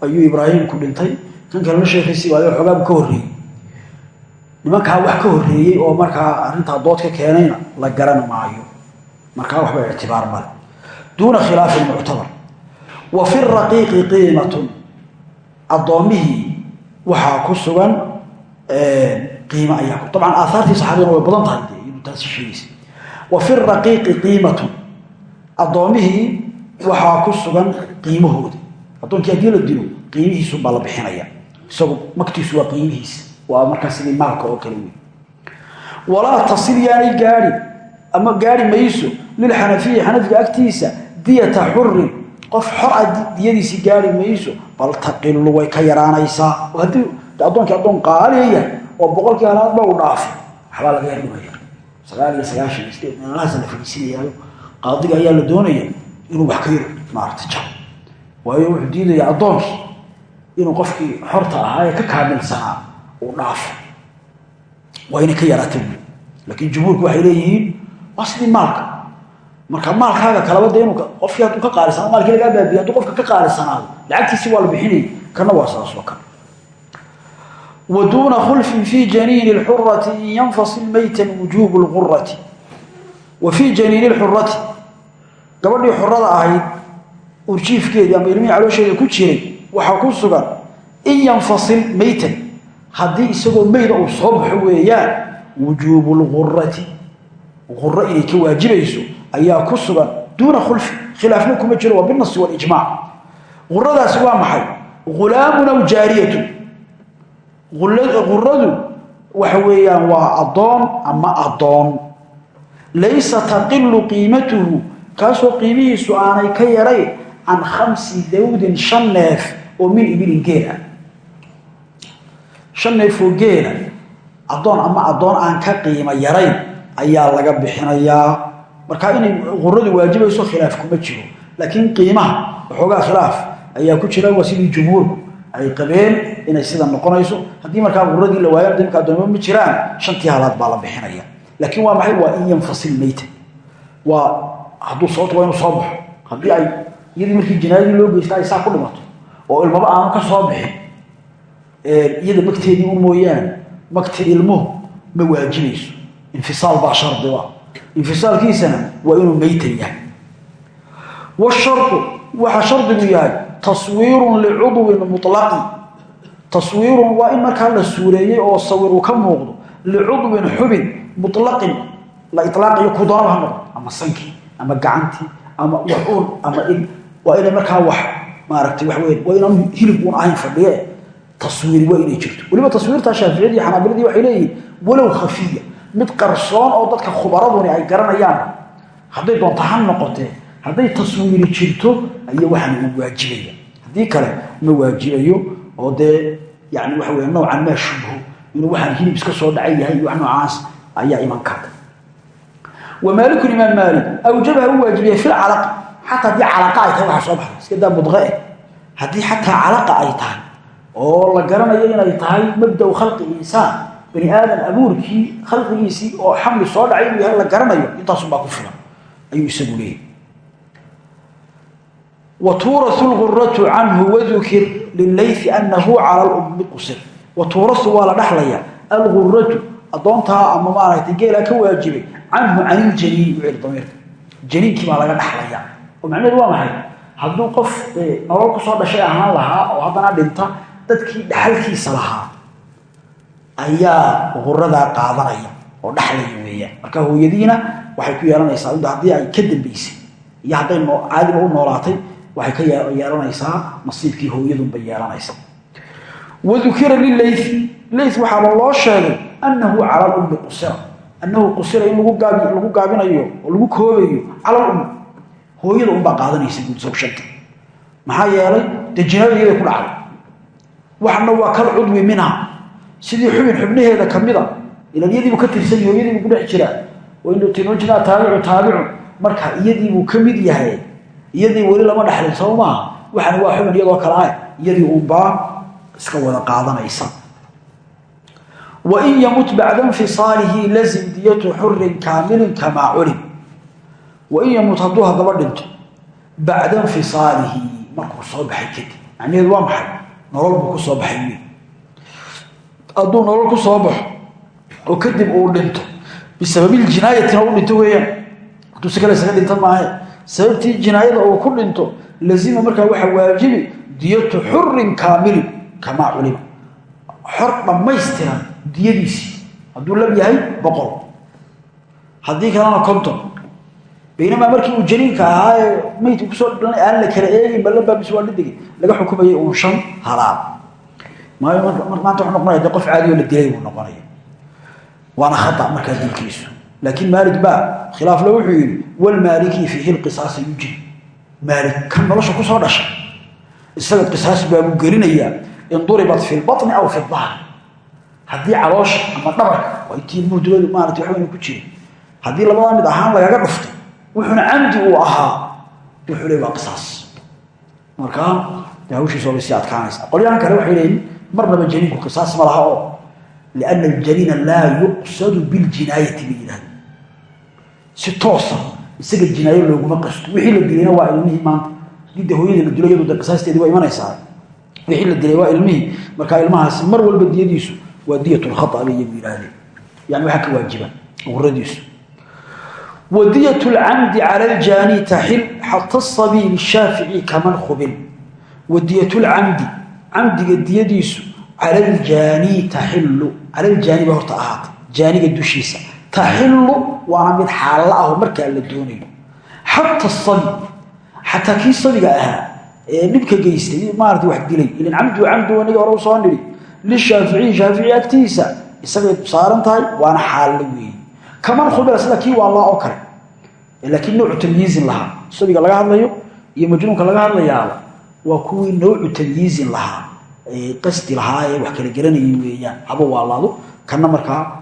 A: ayuu ibraahim ku dhintay. Kan kalena sheekhiisii waayo xoogaabu ka horreeyey. Nimankaa wax ka horreeyey oo markaa arrintaa dood keenayna la garan maayo. Markaa waxba ictibaar male. Duuna khilaafin muctabar wa fi raqiiqi qiimatun waxaa ku sugan qiimo ayaa ku dabcan aahaartii saxaabadana way badan tahay inuu taasi sheegaysa wa fi raqiiqi qiimatun addoommihii waxaa ku sugan qiimahooda addoonkii haddii la dilo qiimihiisu baa la bixinaya. Isagu magtiisu waa qiimihiisa waa markaa sidii maalka oo kale wey walaa tasil yaanay gaadhi ama gaadhi mayso lilxanafiyi xanafiga agtiisa diyata xurin qof xor a diyadiisii gaadhi mayso bal taqilu way ka yaraanaysaa. Haddii addoonkii addoon qaaliya yahay oo boqolkii halaadba u dhaafay waxbaa laga yardhimaya sagaal iyo sagaashan meelahaasa la fadhiisinayaayo qaadiga ayaa la doonaya inuu wax ka yar maaragtay jaro waayo wuxuu diidaya addoonkii inuu qofkii xorta ahaa ee ka kaamilsanaa uu dhaafo waa inay ka yaraata laakiin jumhuurku waxay leeyihiin sidii maalka marka maalkaaga kalaba de qofkii hadduu ka qaalisana maalkii baabiya qofka ka qaalisanaado lacagtiisi waa la bixinayay kana waa saas oo kale. Wa duuna khulfin fi janiini lxurati in yanfasil maytan wujuubu lqurati wa fii janiini lxurati gabadhii xurada ahayd urjiifkeedii ama ilmihii caloosheeda ku jiray waxaa ku sugan in yanfasil maytan haddii isagoo meyda uu soo baxo weeyaan wujuubu lqurati quro inay ka waajibayso ayaa ku sugan duuna khulfi khilaafna kuma jiro waa binasi walijmac quradaasi waa maxay? Hulaamun aw jaariyatu quradu waxa weeyaan waa addoon ama addoon. Laysa taqilu qiimatuhu kaasoo qiimihiisu aanay ka yaray can khamsi dawdin shan neef oo min ibilin geel ah shan neef oo geela addoon ama addoon aan ka qiimo yarayn ayaa laga bixinayaa marka inay quradu waajibayso khilaaf kuma jiro. Laakiin qiimaha waxoogaa khilaaf ayaa ku jira waa sidii ay qabeen inay sida noqonayso. Haddii markaa quradii la waayo imka addooma ma jiraan shantii halaad baa la bixinaya. Laakiin waa maxay? Waa in yanfasil meyta. Waa hadduu sababto waa inuu soo ay iyadii markii jinaayadii loo geysta saa ku dhimato oo ilmaba aanu ka soo bixin iyada magteedii u mooyaane magti ilmuhu ma waajibayso infisaal baa shardiba infisaalkiisana waa inuu maytan yahay. Wshardu waxaa shardigu yahay taswiirun licudwin mulaqi taswiirun waa in markaa la suureeyay oo sawiru ka muuqdo licudwin xubin mulaqin la ilaaqayo kudoonaba ha ama sankii ama gacantii ama waxuun ama id waa inay markaa wax maaragtay waxa weya waa inaan hilib uun ahayn fadhiye. Taswiiri waa inay jirto. Weliba taswiirtaa shaaficiyadii xanaabiladii waxay leeyihiin walow khafiya mid qarsoon oo dadka khubaraduni ay garanayaan. Hadday doonto ha noqotee hadday taswiiri jirto aya waxaan u waajibaya haddii kale ma waajibayo oo dee yani waxa wey noocan maa shubho inuu waxaan hilib iska soo dhacay yahay wax noocaas ayaa iman karta. Wa maaliku imaam maalik awjabaha u waajibiyay fil calaqi xataa haddii calaqa ay tahay soo baxay. Iska daa mudqe haddii xataa calaqa ay tahay oo la garanayo inay tahay mabda khalqi insaan bani aadam abuurkii khalqigiisii oo xamli soo dhacay inuu yahay la garanayo. Intaasunbaa ku filan. Ayuu isagu leeyahy wtuurasu lguratu canhu wadukir lilayfi anahu cala lummi qusir. Watuurasu waa la dhaxlaya alguratu adoontaa ama maaragtay geelaa ka waajibay canhu can iljaniini ucel damiirka janiinkii baa laga dhaxlaya oo macnaheedu waa maxay? Hadduu qof nolol ku soo dhashay ahaan lahaa oo haddana dhinta ayaa quradaa qaadanaya oo dhaxlaya weeyaan marka hooyadiina waxay ku yeelanaysaa haddii ay ka dambaysay iyo hadday caadiga u noolaatay waxay ka yeelanaysaa nasiibkii hooyadunbay yeelanaysaa. Wadukira lilay lay waxaaba loo sheegay annahu cala lummi qusira. Annahu qusira in lagu gaabinayo oo lagu koobayo cala lummi hooyada unbaa qaadanaysa guud sawshanta maxaa yeelay dee jinaada iyada ku dhacday. Waxna waa kal cudwi minha sidii xubin xubnaheeda kamida ilan iyadiibuu ka tirsan hooyadiibuu ku dhex jiraa wainutinuujinaa taabicu taabicu. Marka iyadiibuu ka mid yahay iyadii weli lama dhexlin soo maaha waxana waa xubin iyadoo kale ah iyadii unbaa iska wada qaadanaysa. Wain yamut bacda infisaalihi lazim diyatu xurin kaamilin kamaa culim. Wain yamut hadduu haddaba dhinto bacda infisaalihi markuu soo baxay kadib. Macnaheedu waa maxay? Nolol buu ku soo baxay hadduu nolol ku soo baxo oo kadib uu dhinto bisababiljinaayatina u dhinto weeyaan. Hadduu si kale isaga dhinta maahe sababtii jinaayada uu ku dhinto lazima markaa waxaa waajibi diyatu xurin kaamilin kamaa culima xor dhammaystiran diyadiisii. Hadduu lab yahay boqol. Haddii kalena konton. Baynamaa markii uu janiinka ahaa ee meydka ku soo dhalnay aan la kala eegin balabaa bis waa dhidigi laga xukumayay uun shan halaal maanta wuxuu noqonaya de qof caadi oo la dilay buu noqonaya waana khata markaa dilkiisu. Laakiin maalik baa khilaafle wuxuu yidhi walmaaliki fiihi lqisaasa yujib. Maalik kan nolosha ku soo dhashay. Isaga qisaas baabuu gelinayaa in duribat fi lbaطni aw fi dahr. Haddii caloosha ama dhabarka waa intii muhduladu maarata waxbayna ku jirin. Haddii mid ahaan lagaga dhuftay wuxuuna camdi uu ahaa marnaba janiinku qisaas ma laha oo liana aljaniina laa yuqsadu biljinaayati bay yidhahda si toosa isaga jinaayo looguma qasto wixii la dilayna waa ilmihii maanta. Hadii de hooyadii la dilo iyadu de qisaasteedii waa imanaysaa. Wixii la dilay waa ilmihii. Markaa ilmahaasi mar walba diyadiisu waa diyat lkhata bay iyagu yidhaahdeen yani waxaa ka waajiba uradiisu wadiyat lcamdi camdiga diyadiisu cala ljaani taxilu cala ljaani ba horta ahaata jaaniga dushiisa. Taxilu waana mid xaallo ah oo markaa la doonayo. Xata sabi. Xataa kii sabiga ahaa ee dhibka geystay maarata wax dilay. Ilan camdu camdu aniga hore u soo nidhi. Lishaaficiyi shaafici agtiisa. Isagay saaran tahay waana xaallo weeye kaman khubila sida kii waallaa oo kale laakiin noocu tamyiizin lahaa. Sabiga laga hadlayo iyo majnuunka laga hadlayaaba waa kuwii noocu tamyiizin lahaa qasdi lahaa ee wax kala garanayay weeyaan. Haba waalaado kana markaa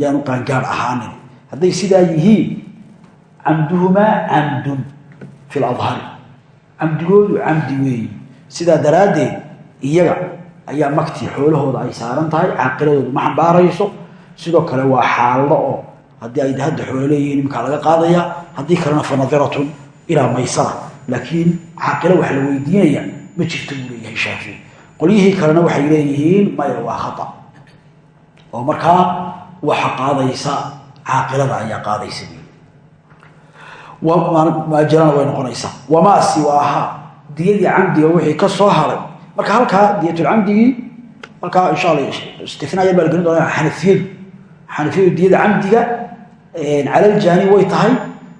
A: yaanu qaangaar ahaanin hadday sidaa yihiin camduhumaa camdun fi ladhari camdigoodu camdi weeyi. Sidaa daraaddeed iyaga ayaa maktii xoolahooda ay saaran tahay caaqiladoodu ma xambaarayso. Sidoo kale waa xaallo oo haddii ay hadda xoolo leeyihiin iminkaa laga qaadaya haddii kalena fa nadiratun ilaa maysara laakiin caaqilo wax la weydiinaya ma jirto buu leeyahay shaafici qolyihii kalena waxay leeyihiin maya waa khata. oo markaa waxa qaadaysa caaqilada ayaa qaadaysa maajirana way noqonaysaa. Wamaa siwaaha. Diyadii camdiga wixii ka soo haray. Marka halkaa diyatulcamdigii halkaa insha alla istina baa la gelin doona xanafiyadu xanafiyadu diyada camdiga calaljaani way tahay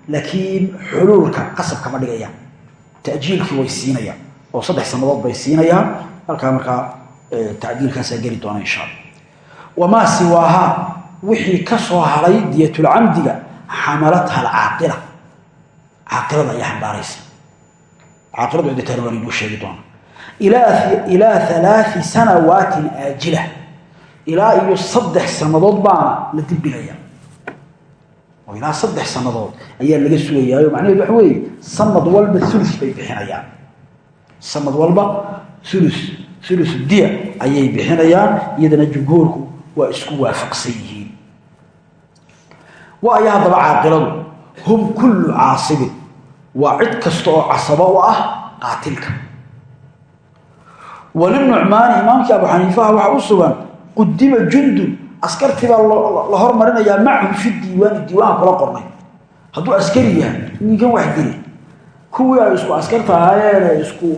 A: laakiin xuluulka qasab kama dhigayaan tajiilkii way siinayaan. Oo saddex sanadood bay siinayaan. Halkaa markaa tacdiilkaasaa geli doona insha alla wamaa siwaahaa wixii ka soo haray diyatulcamdiga xamalatha alcaaqila. Caaqilada ayaa xambaaraysa. Caaqiladu ciditaan waa laynoo sheegi doona ilaa alaai sanawaatin aajila. Ilaa iyo saddex sannadood baana la dibdhigaya oo ilaa saddex sannadood ayaa laga sugayaayo macnaheedu waxa weeye sanad walba ulu bay bixinayaan. Sanad walba ulu ulu diya ayay bixinayaan iyadana jumhuurku waa isku waafaqsan yihiin. Wa ayaa haddaba caaqiladu hum kullu caasibin waa cid kasta oo casabo u ah qaatilka. Walinucmaani imaamkii abu xaniifaha waxaa u sugan qudima jundun askartii baa la hormarinayaa macahum fi diiwaani diiwaanka kula qornay. Hadduu askari yahay ninkan wax dili kuwii ay isku askarta ahaayeen ee isku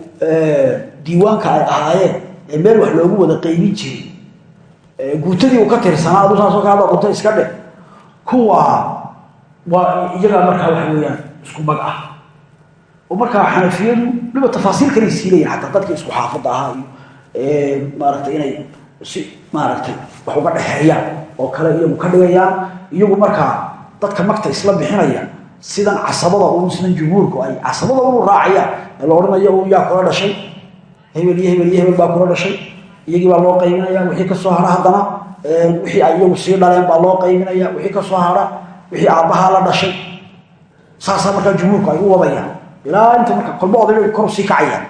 A: diiwaanka ay ahaayeen ee meel wax loogu wada qaybin jiray guutadii uu ka tirsanaa adu saasoo ka hadla doonta iska dhe kuwa waa iyagaa markaa waxa weeyaan isku mag ah. Oo markaa xanafiyadu dhiba tafaasiil kalay siilayan xataa dadka isku xaafadda ahaa iyo maaragtay inay si maaragtay wax uga dhexeeyaan oo kale iyagu ka dhigayaan iyagu markaa dadka magta isla bixinaya sidan casabada un sidan jumhuurku ay casabada unu raacayaan ee la odhanayo yaa kula dhashay hebel iyo hebel iyo hebel baa kula dhashay iyagii baa loo qaybinaya wixii ka soo hara haddana wixii iyagu sii dhaleen baa loo qaybinaya wixii ka soo hara wixii aabbahaa la dhashay. Saasaa markaa jumhuurku ay u wadayaan. Ilaa inta marka kolba odayba kor sii kacayaan.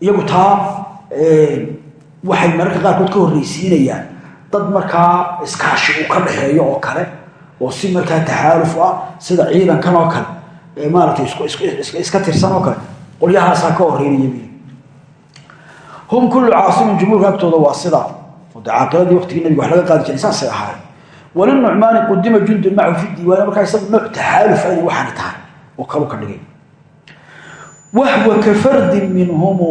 A: Iyagu taa waxay mararka qaarkood ka horreysiinayaan dad markaa iskaashi uu ka dhaxeeyo oo kale oo si markaa taxaaluf ah sida ciidankan oo kale ee maaratay iska tirsan oo kale qolyahaasaa ka horeynaya hum kullu caasimin jumhuurka agtooda waa sidaa. Oo waqtigii nabiga wax laga qaadi jiray saasay ahaay walinucmaani qudima jundun macahu fi diiwaani markaa isaga nooc taxaaluf inay waxaani tahay. Oo kalu ka dhigay. Wahwa ka fardin minhumu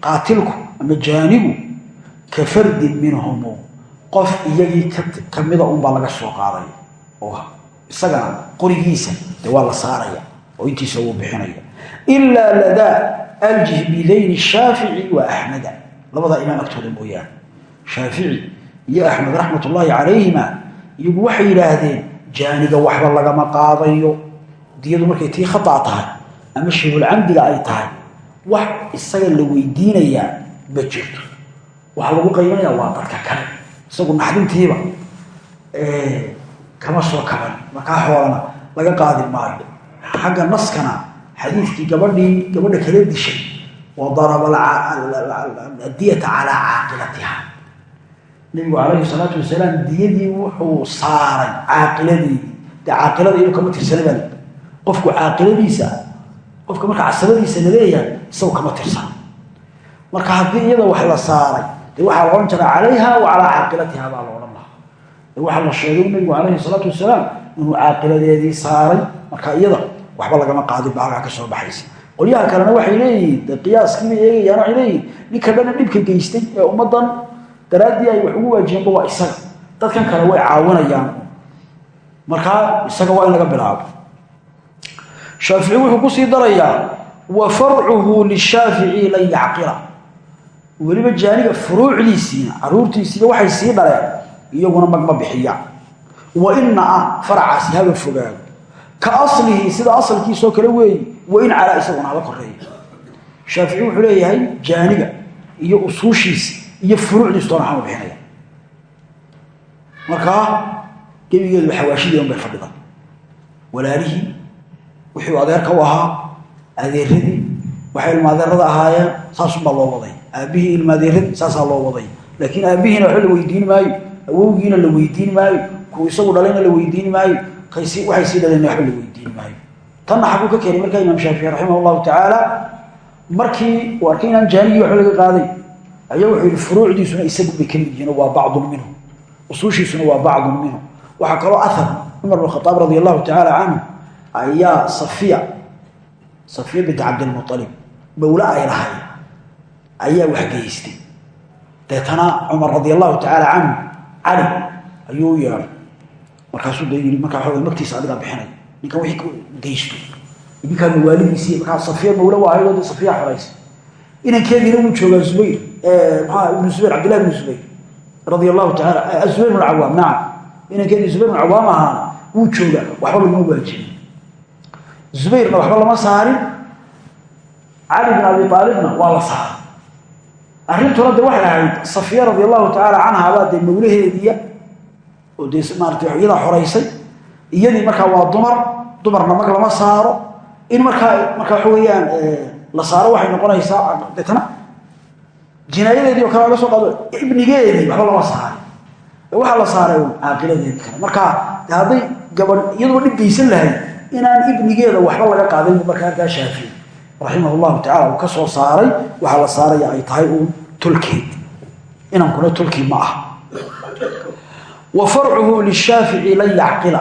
A: qaatilku ama jaanigu ka fardin minhumu qof iyagii kamida unbaa laga soo qaaday. Oo isagana qorigiisa de waa la saaraya oo intiisa wuu bixinaya ilaa ladaa aljihbidayni shaafici wa axmeda labadaa imaam agtooda mooyaane shaafici iyo axmed raxmat ullaahi calayhima iyagu waxay yidhaahdeen jaaniga waxba lagama qaadayo. Diyadu markay tii khataa tahay ama shibulcamdiga ay tahay wax isaga la weydiinayaa ma jirto. Waxaa lagu qaybinaya waa dadka kale. Isagu naxdintiiba kama soo kaban. Markaa xoolana laga qaadi maayo. Xagga naskana xadiidkii gabadhii gabadha kala dishay. Wa daraba adiyata calaa caaqilatiha. Nabigu calayhi salaatu wasalaam diyadii wuxuu saaray caaqiladeedii dee caaqilada iyadu kama tirsana baa qofku caaqiladiisa qofka marka casabadiisa la leeyahay isagu kama tirsana marka haddii iyada wax la saaray waxaa la odhan jiraa calayha wa calaa caaqilatiha baa la odhan lahaa. Waxaa la sheegay nabigu calayhi salaatu wasalaam inuu caaqiladeedii saaray. Marka iyada waxba lagama qaadin ba halkaa ka soo baxaysa. Qolyaha kalena waxay leeyihiin de qiyaaskii bay eegayaan waxay leeyihiin ninka dhibka geystay ee ummaddan daraaddii ay wax ugu waajiyeenba waa isaga. Dadkan kale way caawinayaan. Markaa isaga waa in laga bilaabo. Shaafici wuxuu ku sii darayaa wa farcuhu lishaafici lan yacqila weliba jaaniga furuucdiisiina caruurtiisiina waxay sii dhaleen iyaguna magma bixiyaan wa ina ah faracaasi haba fogaado. Ka aslihi sida asalkiisoo kale weeye wa in calaa isaguna haba koreeya shaafici wuxuu leeyahay jaaniga iyo usuushiisi iyo furuucdiisu doona hama bixinaya markaa gebigeedu xawaashidii un bay fadhida walaalihii wuxuu adeerka u ahaa adeeradii waxay ilmaadeerada ahaayeen saasunbaa loo waday aabbihii ilmaadeeradii saasaa loo waday. Laakiin aabbihiina waxba la weydiin maayo awowgiina la weydiin maayo kuwa isagu dhalayna la weydiin maayo waxay sii dhaleen waxba la weydiin maayo. Tanna xaguu ka keenay markaa imaam shaafici raximah tacaala markii uu arkay inaan jaanigii waxba laga qaaday ayaa wuxuu furuucdiisuna isagu bay waa bacdun minhu. Usuushiisuna waa bacdun minhu. Waxaa kaloo ahar cumar bn khadaab radi allahu tacaala ayaa safiya safiya bint cabdilmualib mawle ay lahay ayaa waxgeystay deetana cumar radi allahu tacaala canhu cali ayuu u yeedhay markaasuu de yii markaa xooga magtiisa adigaa bixinay. Ninkan wixii geysto idinkaa mawaalidiisii markaa safiya mawle waa ahaydoo de safiya xoraysa inankeediina wuu joogaa zubayr maxaa ibnu zubayr cabdillahi ibnu zubayr allahu taala zubayr bn cawaam nacam inankeedii zubayr bn cawaam ahaana wuu joogaa waxba laguma waajibin. Zubayrna waxba lama saarin. Cali bin abi aalibna waa la saaray arrintuna de waxay ahayd safiya radi allahu tacaala canha baa dee mawlaheediya oo dee maarata iyadaa xoraysay iyadii markaa waa dumar dumarna mag lama saaro in markaa markaa waxa la saaro waxay noqonaysaa deetana jinaayadeedii o kale soo qaado ibnigeedii waxba lama saaray waxaa la saaray caaqiladeedi kale. Markaa de hadday gabadh iyaduba dhib lahayd inaan ibnigeeda waxba laga qaadayn markaa halkaa shaafici raximah llahu tacala uu ka soo saaray. Waxaa la saaraya ay tahay uun tolkeed inankuna tolkii ma ah wa farcuhu lishaafici lan yacqila.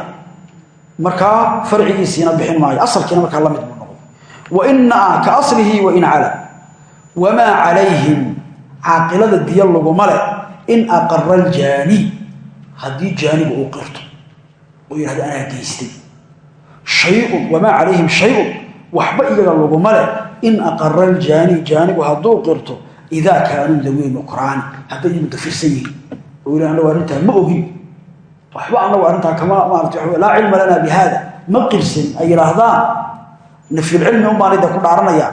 A: Markaa farcigiisiina bixin maayo. Asalkiina markaa la mid buu noqday. Wa ina ka aslihi wa in cala. Wamaa calayhim. Caaqilada diya laguma leh. In aqara aljaani. Haddii jaanigu uu qirto. Oo waxba iyaga laguma leh. In aqara aljaani jaanigu hadduu qirto idaa kaanuu dawi nukraani hadday iyagu dafirsan yihiin. Oo yidhah anagu arrintaa ma ogin. Waxba anagu arrintaa kama maarata laa cilma lana bi ma qirsan ay yidhaahdaan. Nafyulcilmi un baan ida ku dhaaranaya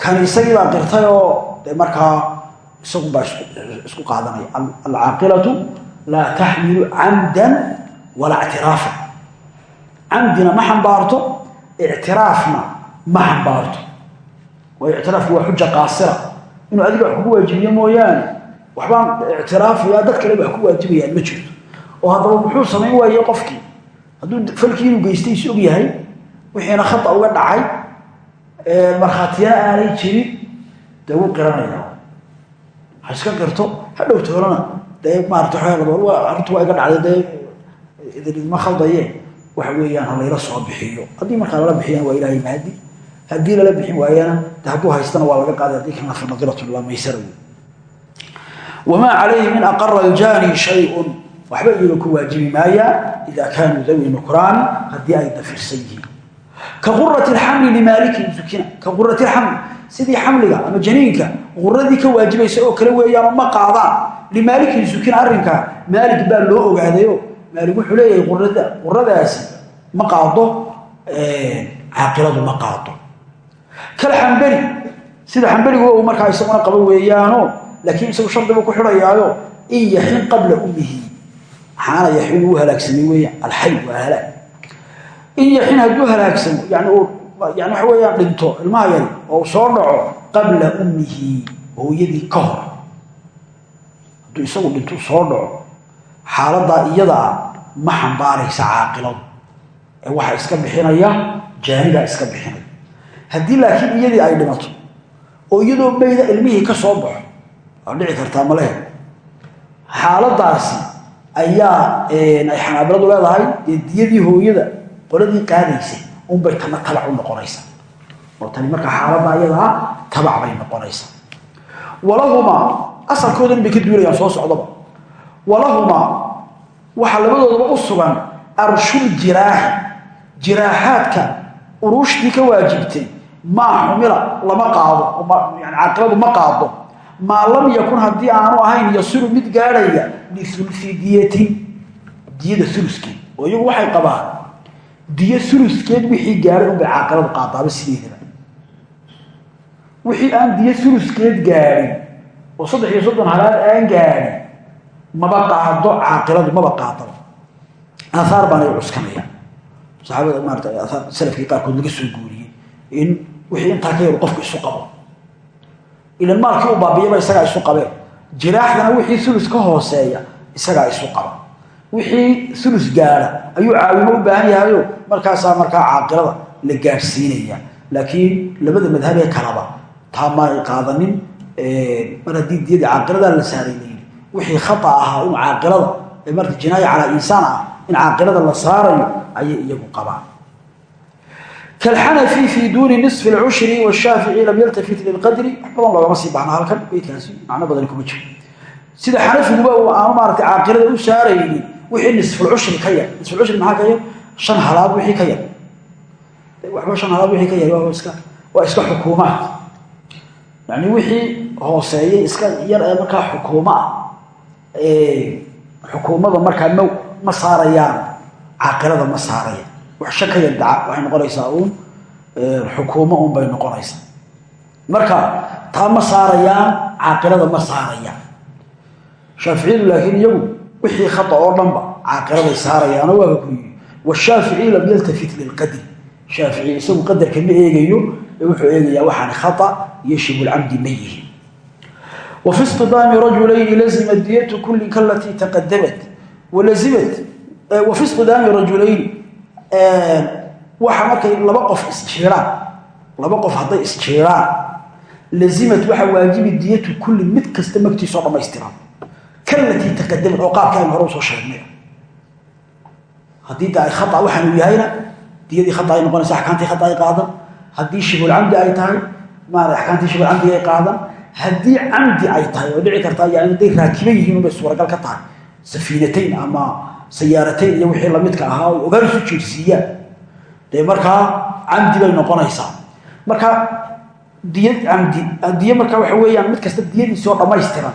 A: kan isagii baa qirtay oo de markaa isagu baa isku qaadanaya. Alcaaqilatu laa taxmilu camdan walaa ictiraafan camdina ma xambaarto ictiraafna ma xambaarto waayo ictiraafku waa xuja qaasira inuu adiga wax kugu waajibiyo mooyaane waxbaan ictiraafaya dad kale wax ku waajibayaan ma jirto oo haddaba muxuu samayn waaye qofkii hadduu falkii inuu geystay is og yahay wixiina khata uga dhacay markhaatiyana aanay jirin dee wuu qiranaya ha iska qirto ha dhowta horena dee maarata arrintu waa iga dhacday dee idinma khaldaye waxa weeyaan ha layla soo bixiyo. Haddii markaa lala bixiyana waa ilaahay mahadi haddii lala bixin waayana hadduu haystana waa laga qaaday haddii kalena fanadiratun laa wey wamaa calayhi min aqara aljaani shayun. Waxba iyaga ku waajibi maayaan ida kaanuu dawi nukraani haddii ay dafirsan yihiin. Ka qurati lxamli limaalikin sukina ka qurati lxamli sidii xamliga ama janiinka quradii ka waajibaysa oo kale weeyaanoo ma qaadaan. Limaalikin sukina arrinkaa maalik baa loo ogaadayo maalik wuxuu leeyahay qurada quradaasi ma qaado caaqiladu ma qaado kalxambeli sida xambeligu uu markaa isaguna qabo weeyaano laakiin isagu shardibu ku xidhayaayo in yaxin qabla ummihi. Maxaana yaxin uu halaagsamay weeyaan alxay waa halaag. In yaxin hadduu halaagsamo yani waxa weeyaan dhinto ilmaha yari oo uu soo dhaco qabla ummihi hooyadii ka hor. Hadduu isagu dhaco xaaladaa iyadaa ma xambaaraysa caaqiladu ee waxaa iska bixinaya jaanidaa iska bixinaya haddii laakiin iyadii ay dhimato oo iyadoo mayda ilmihii ka soo baxo waa dhici kartaa malehe xaaladaasi ayaa ay xanaabiladu leedahay dee diyadii hooyada qoladii qaadaysay unbay tana tabac u noqonaysaa oo tani markaa xaaladda iyadaa tabac bay noqonaysaa walahumaa asalkoodan bay ka duulayaan soo socdaba walahumaa waxaa labadoodaba u sugan arshul jiraaxi jiraaxaadka uruushtii ka waajibtay maa xumila lama qaado yani caaqiladu ma qaado maa lam yakun haddii aanu ahayn yasiru mid gaadhaya liulfi diyatin diyada uluskeed oo iyagu waxay qabaan diyo uluskeed wixii gaadhay unbay caaqiladu qaadaaba sideedaba wixii aan diyo uluskeed gaadhin oo saddex iyo soddon halaad aan gaadhin maba qaado caaqiladu maba qaadaba aahaar baanay cuskanayaan saxaabada maarata salafkii qaarkood laga soo guuriyey in wixii intaa ka yar qofku isu qabo. Ilan maalkii u baabiyaba isagaa isu qabeen jiraaxdana wixii ulus ka hooseeya isagaa isu qaba. Wixii ulus gaada ayuu caawimo u baahan yahayo markaasaa markaa caaqilada la gaadhsiinaya. Laakiin labada madhabee kalaba taa maay qaadanin mar haddii diyadii caaqiladaa la saaray layidhi wixii khata ahaa in caaqilada ee marka jinaaya calaa insaan ah in caaqilada la saarayo ayay iyagu qabaan. Kalxanafi fi duuni nisfi lcushri washaafici lam yaltafit lilqadri. Wax badan loogama sii baahna halkan beydkaasi macno badani kuma jiro. Sida xanafiguba aanu maarata caaqilada u saaraynin wixii nisfulcushri ka yar. Nisfulcushri maxaa ka yar? Shan halaad wixii ka yar. Waxba shan halaad wixii ka yar waa iska xukuumaad yani wixii hooseeyay iska yar ee markaa xukuuma xukuumada markaa ma ma saarayaan caaqilada ma saarayaan. Wax shan ka yar daca waxay noqonaysaa uun xukuumo un bay noqonaysaa. Marka taa ma saarayaan caaqilada ma saarayaan. Shaaficiyadu laakiin iyagu wixii khata oo dhanba caaqiladay saarayaano waaba ku yii washaafici lam yaltafit lilqadri shaafici isagu qadarka ma eegayo ee wuxuu eegayaa waxaan khata iyo shibulcamdi ma istidaami rajulayni lazima diyatu kulli kalatii taqadamat walazimat wa fi istidaami rajulayni waxa markay laba qof isjiiraan laba qof hadday isjiiraan lazimat waxaa waajibi diyatu kulli mid kasta magtiisoo dhamaystiran kalatii taqadamad oo qaabka aynu hore u soo sheegnay haddii da khata waxaanu yahayna diyadii khata ay noqonaysa axkaamtii khata ay qaadan haddii shibulcamdi ay tahay maara axkaamtii shibulcamdi ay qaadan haddii camdi ay tahay oo dhici karta yani hadday raakiban yihiin unbay suuragal ka tahay. Safiinatayn ama sayaaratayn iyo wixii lamidka ahaa oy ogaan isu jeedsiiyaan dee markaa camdi bay noqonaysaa. Marka diya camdi diye marka waxa weeyaan mid kasta diyadiisoo dhammaystiran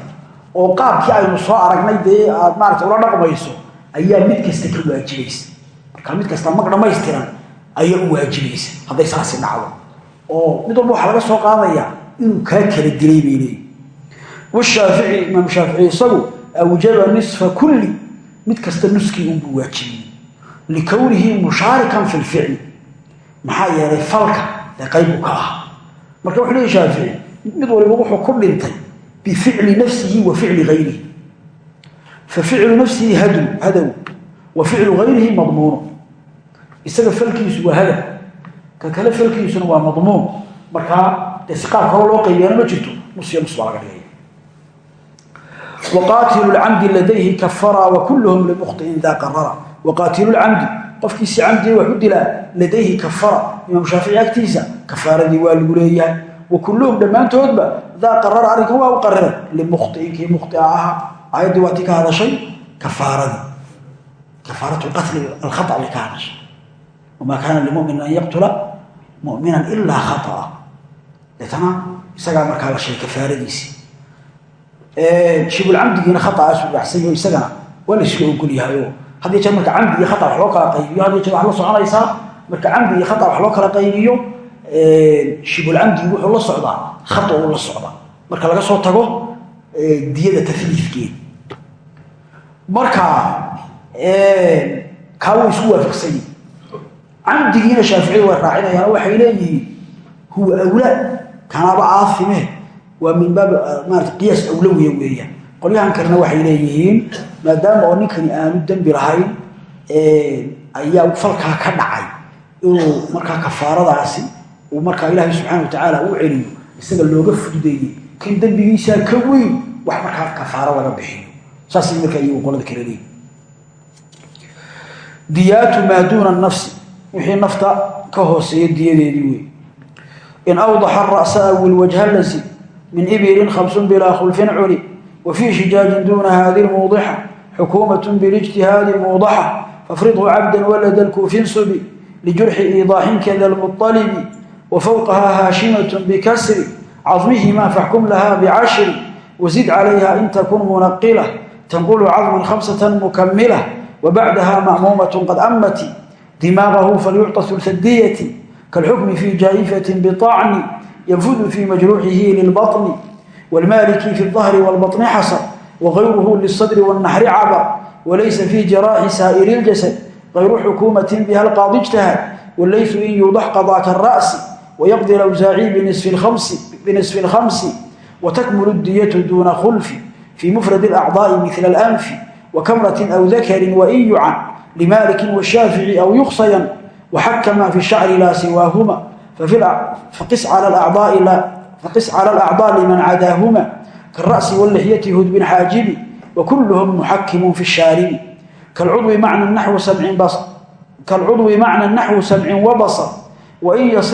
A: oo qaabkii aynu soo aragnay dee aad maarata ula dhaqmayso ayaa mid kasta ka waajibaysa. Marka mid kasta mag dhammaystiran ayaa u waajibaysa. Hadday saasi dhacdo. Oo mid walba waxaa laga soo qaadayaa inuu kaa kala dilay bay leeyihi washaafici imaam shaafici isagu awjaba nisfa kulli mid kasta nuskii unbuu waajibiyey. Likownihi mushaarikan fi lficli maxaa yeelay falka dee qaybu ka ah marka wuxuu leeyahy shaafici mid waliba wuxuu ku dhintay bificli nafsihi wa ficli hayrihi fa ficlu nafsihi hadow. Wa ficlu hayrihi madmuunu isaga falkiisu waa hada. Ka kale falkiisuna waa madmuun. Markaa dee si qaab kalo loo qaybiyana ma jirto nus nus baa laga dhigaya waqaatilu lcamdi ladayhi kafara wa kulluhum limukhtiin daa qarara waqaatilu lcamdi qofkiisi camdiga wax u dilaa ladayhi kafara imaam shaafici agtiisa kafaaradii waa lagu leeyahay wa kulluhum dhammaantoodba daa qarara arrinkan waa u qariray limukhtiin kii mukhtia ahaa aayaddii waa tii ka hadashay kafaaradii kafaaratu qatli alkhata bay ka hadashay wamaa kaana limuminin an yaqtula muminan ilaa deetana isagaa markaa la sheegay kafaaradiisii shibulcamdigiina khaaasu raacsayo isagana waa la isla ogolyahayo. Hadii jeer marka camdi iyo khaa wax loo kala qaybiyo haddii jeer waxaa la soconaysaa marka camdi iyo khaa wax loo kala qaybiyo shibulcamdigi wuxuu la socdaa khata uu la socdaa. Marka laga soo tago diyada tafliifkeeda marka kaa wuu isku waafaqsanya camdigiina shaaficiyadu way raacinayaan waxay leeyihiin huwa awlaa kanaaba aafime. Waa min baab maarata qiyaas awlawiya weeyaan qolyahan kalena waxay leeyihiin maadaama oo ninkani aanu dembi lahayn ayaa falkaa ka dhacay. Inuu markaa kafaaradaasi uu markaa ilaahay wa tacaala u celiyo isaga looga fududeeyey. Kan dembigiisaa ka weyn wax markaa kafaaro laga bixiyo. Saasay markaa iyagu qolada kale leeyihiin diyaatu maa duuna nafsi. Wixii nafta ka hooseeya diyadeedii wey in awdaxa ara'sa aw ilwajhalasi min ibirin khamsun bilaa khulfin cuni wa fii shijaajin duuna haadi lmuudixa xukuumatun bilijtihaadi muudaxa fafridhu cabdan walada lkuufin subi lijurxi iidaaxin kada lmualibi wa fowqahaa haashimatun bikasri cadmihimaa faxkum lahaa bicashri wasid calayha in takun munaqila tanqulu cadman khamsatan mukamila wabacdaha macmuumatun qad ammati dimaaqahu falyucta ulfadiyati diyati kاlxukmi fi jaa'ifaة bطacni ynfud fi majruuxihi lilbaطni wاlmaliki fi الظahri wاlbaطni xasab wغayruhu liلصdri wالnaxri cabar walaysa fi jaraaxi saa'iri اljasad غayru xukuumaةi biha اlqaadi اجtahad walaysu in yuudax qadaaka الra'si wayaqdi lawsaaci binisfi اlkhamsi watakmul اdiyatu duna khulfi fi mufrad اlأcضاءi mila اlanfi wakamraة aw dakri wain yucan لmالك والشhاaفiعي أو يقصيا وحkma في الشhعر لا سواهma فقس على الأعضاء لمن عdاهma كالرأس واللحية هدب xاaجب وكلهم محkم في الشhاaرب كالcضو معنى نحو سمع وبصر وإن يصح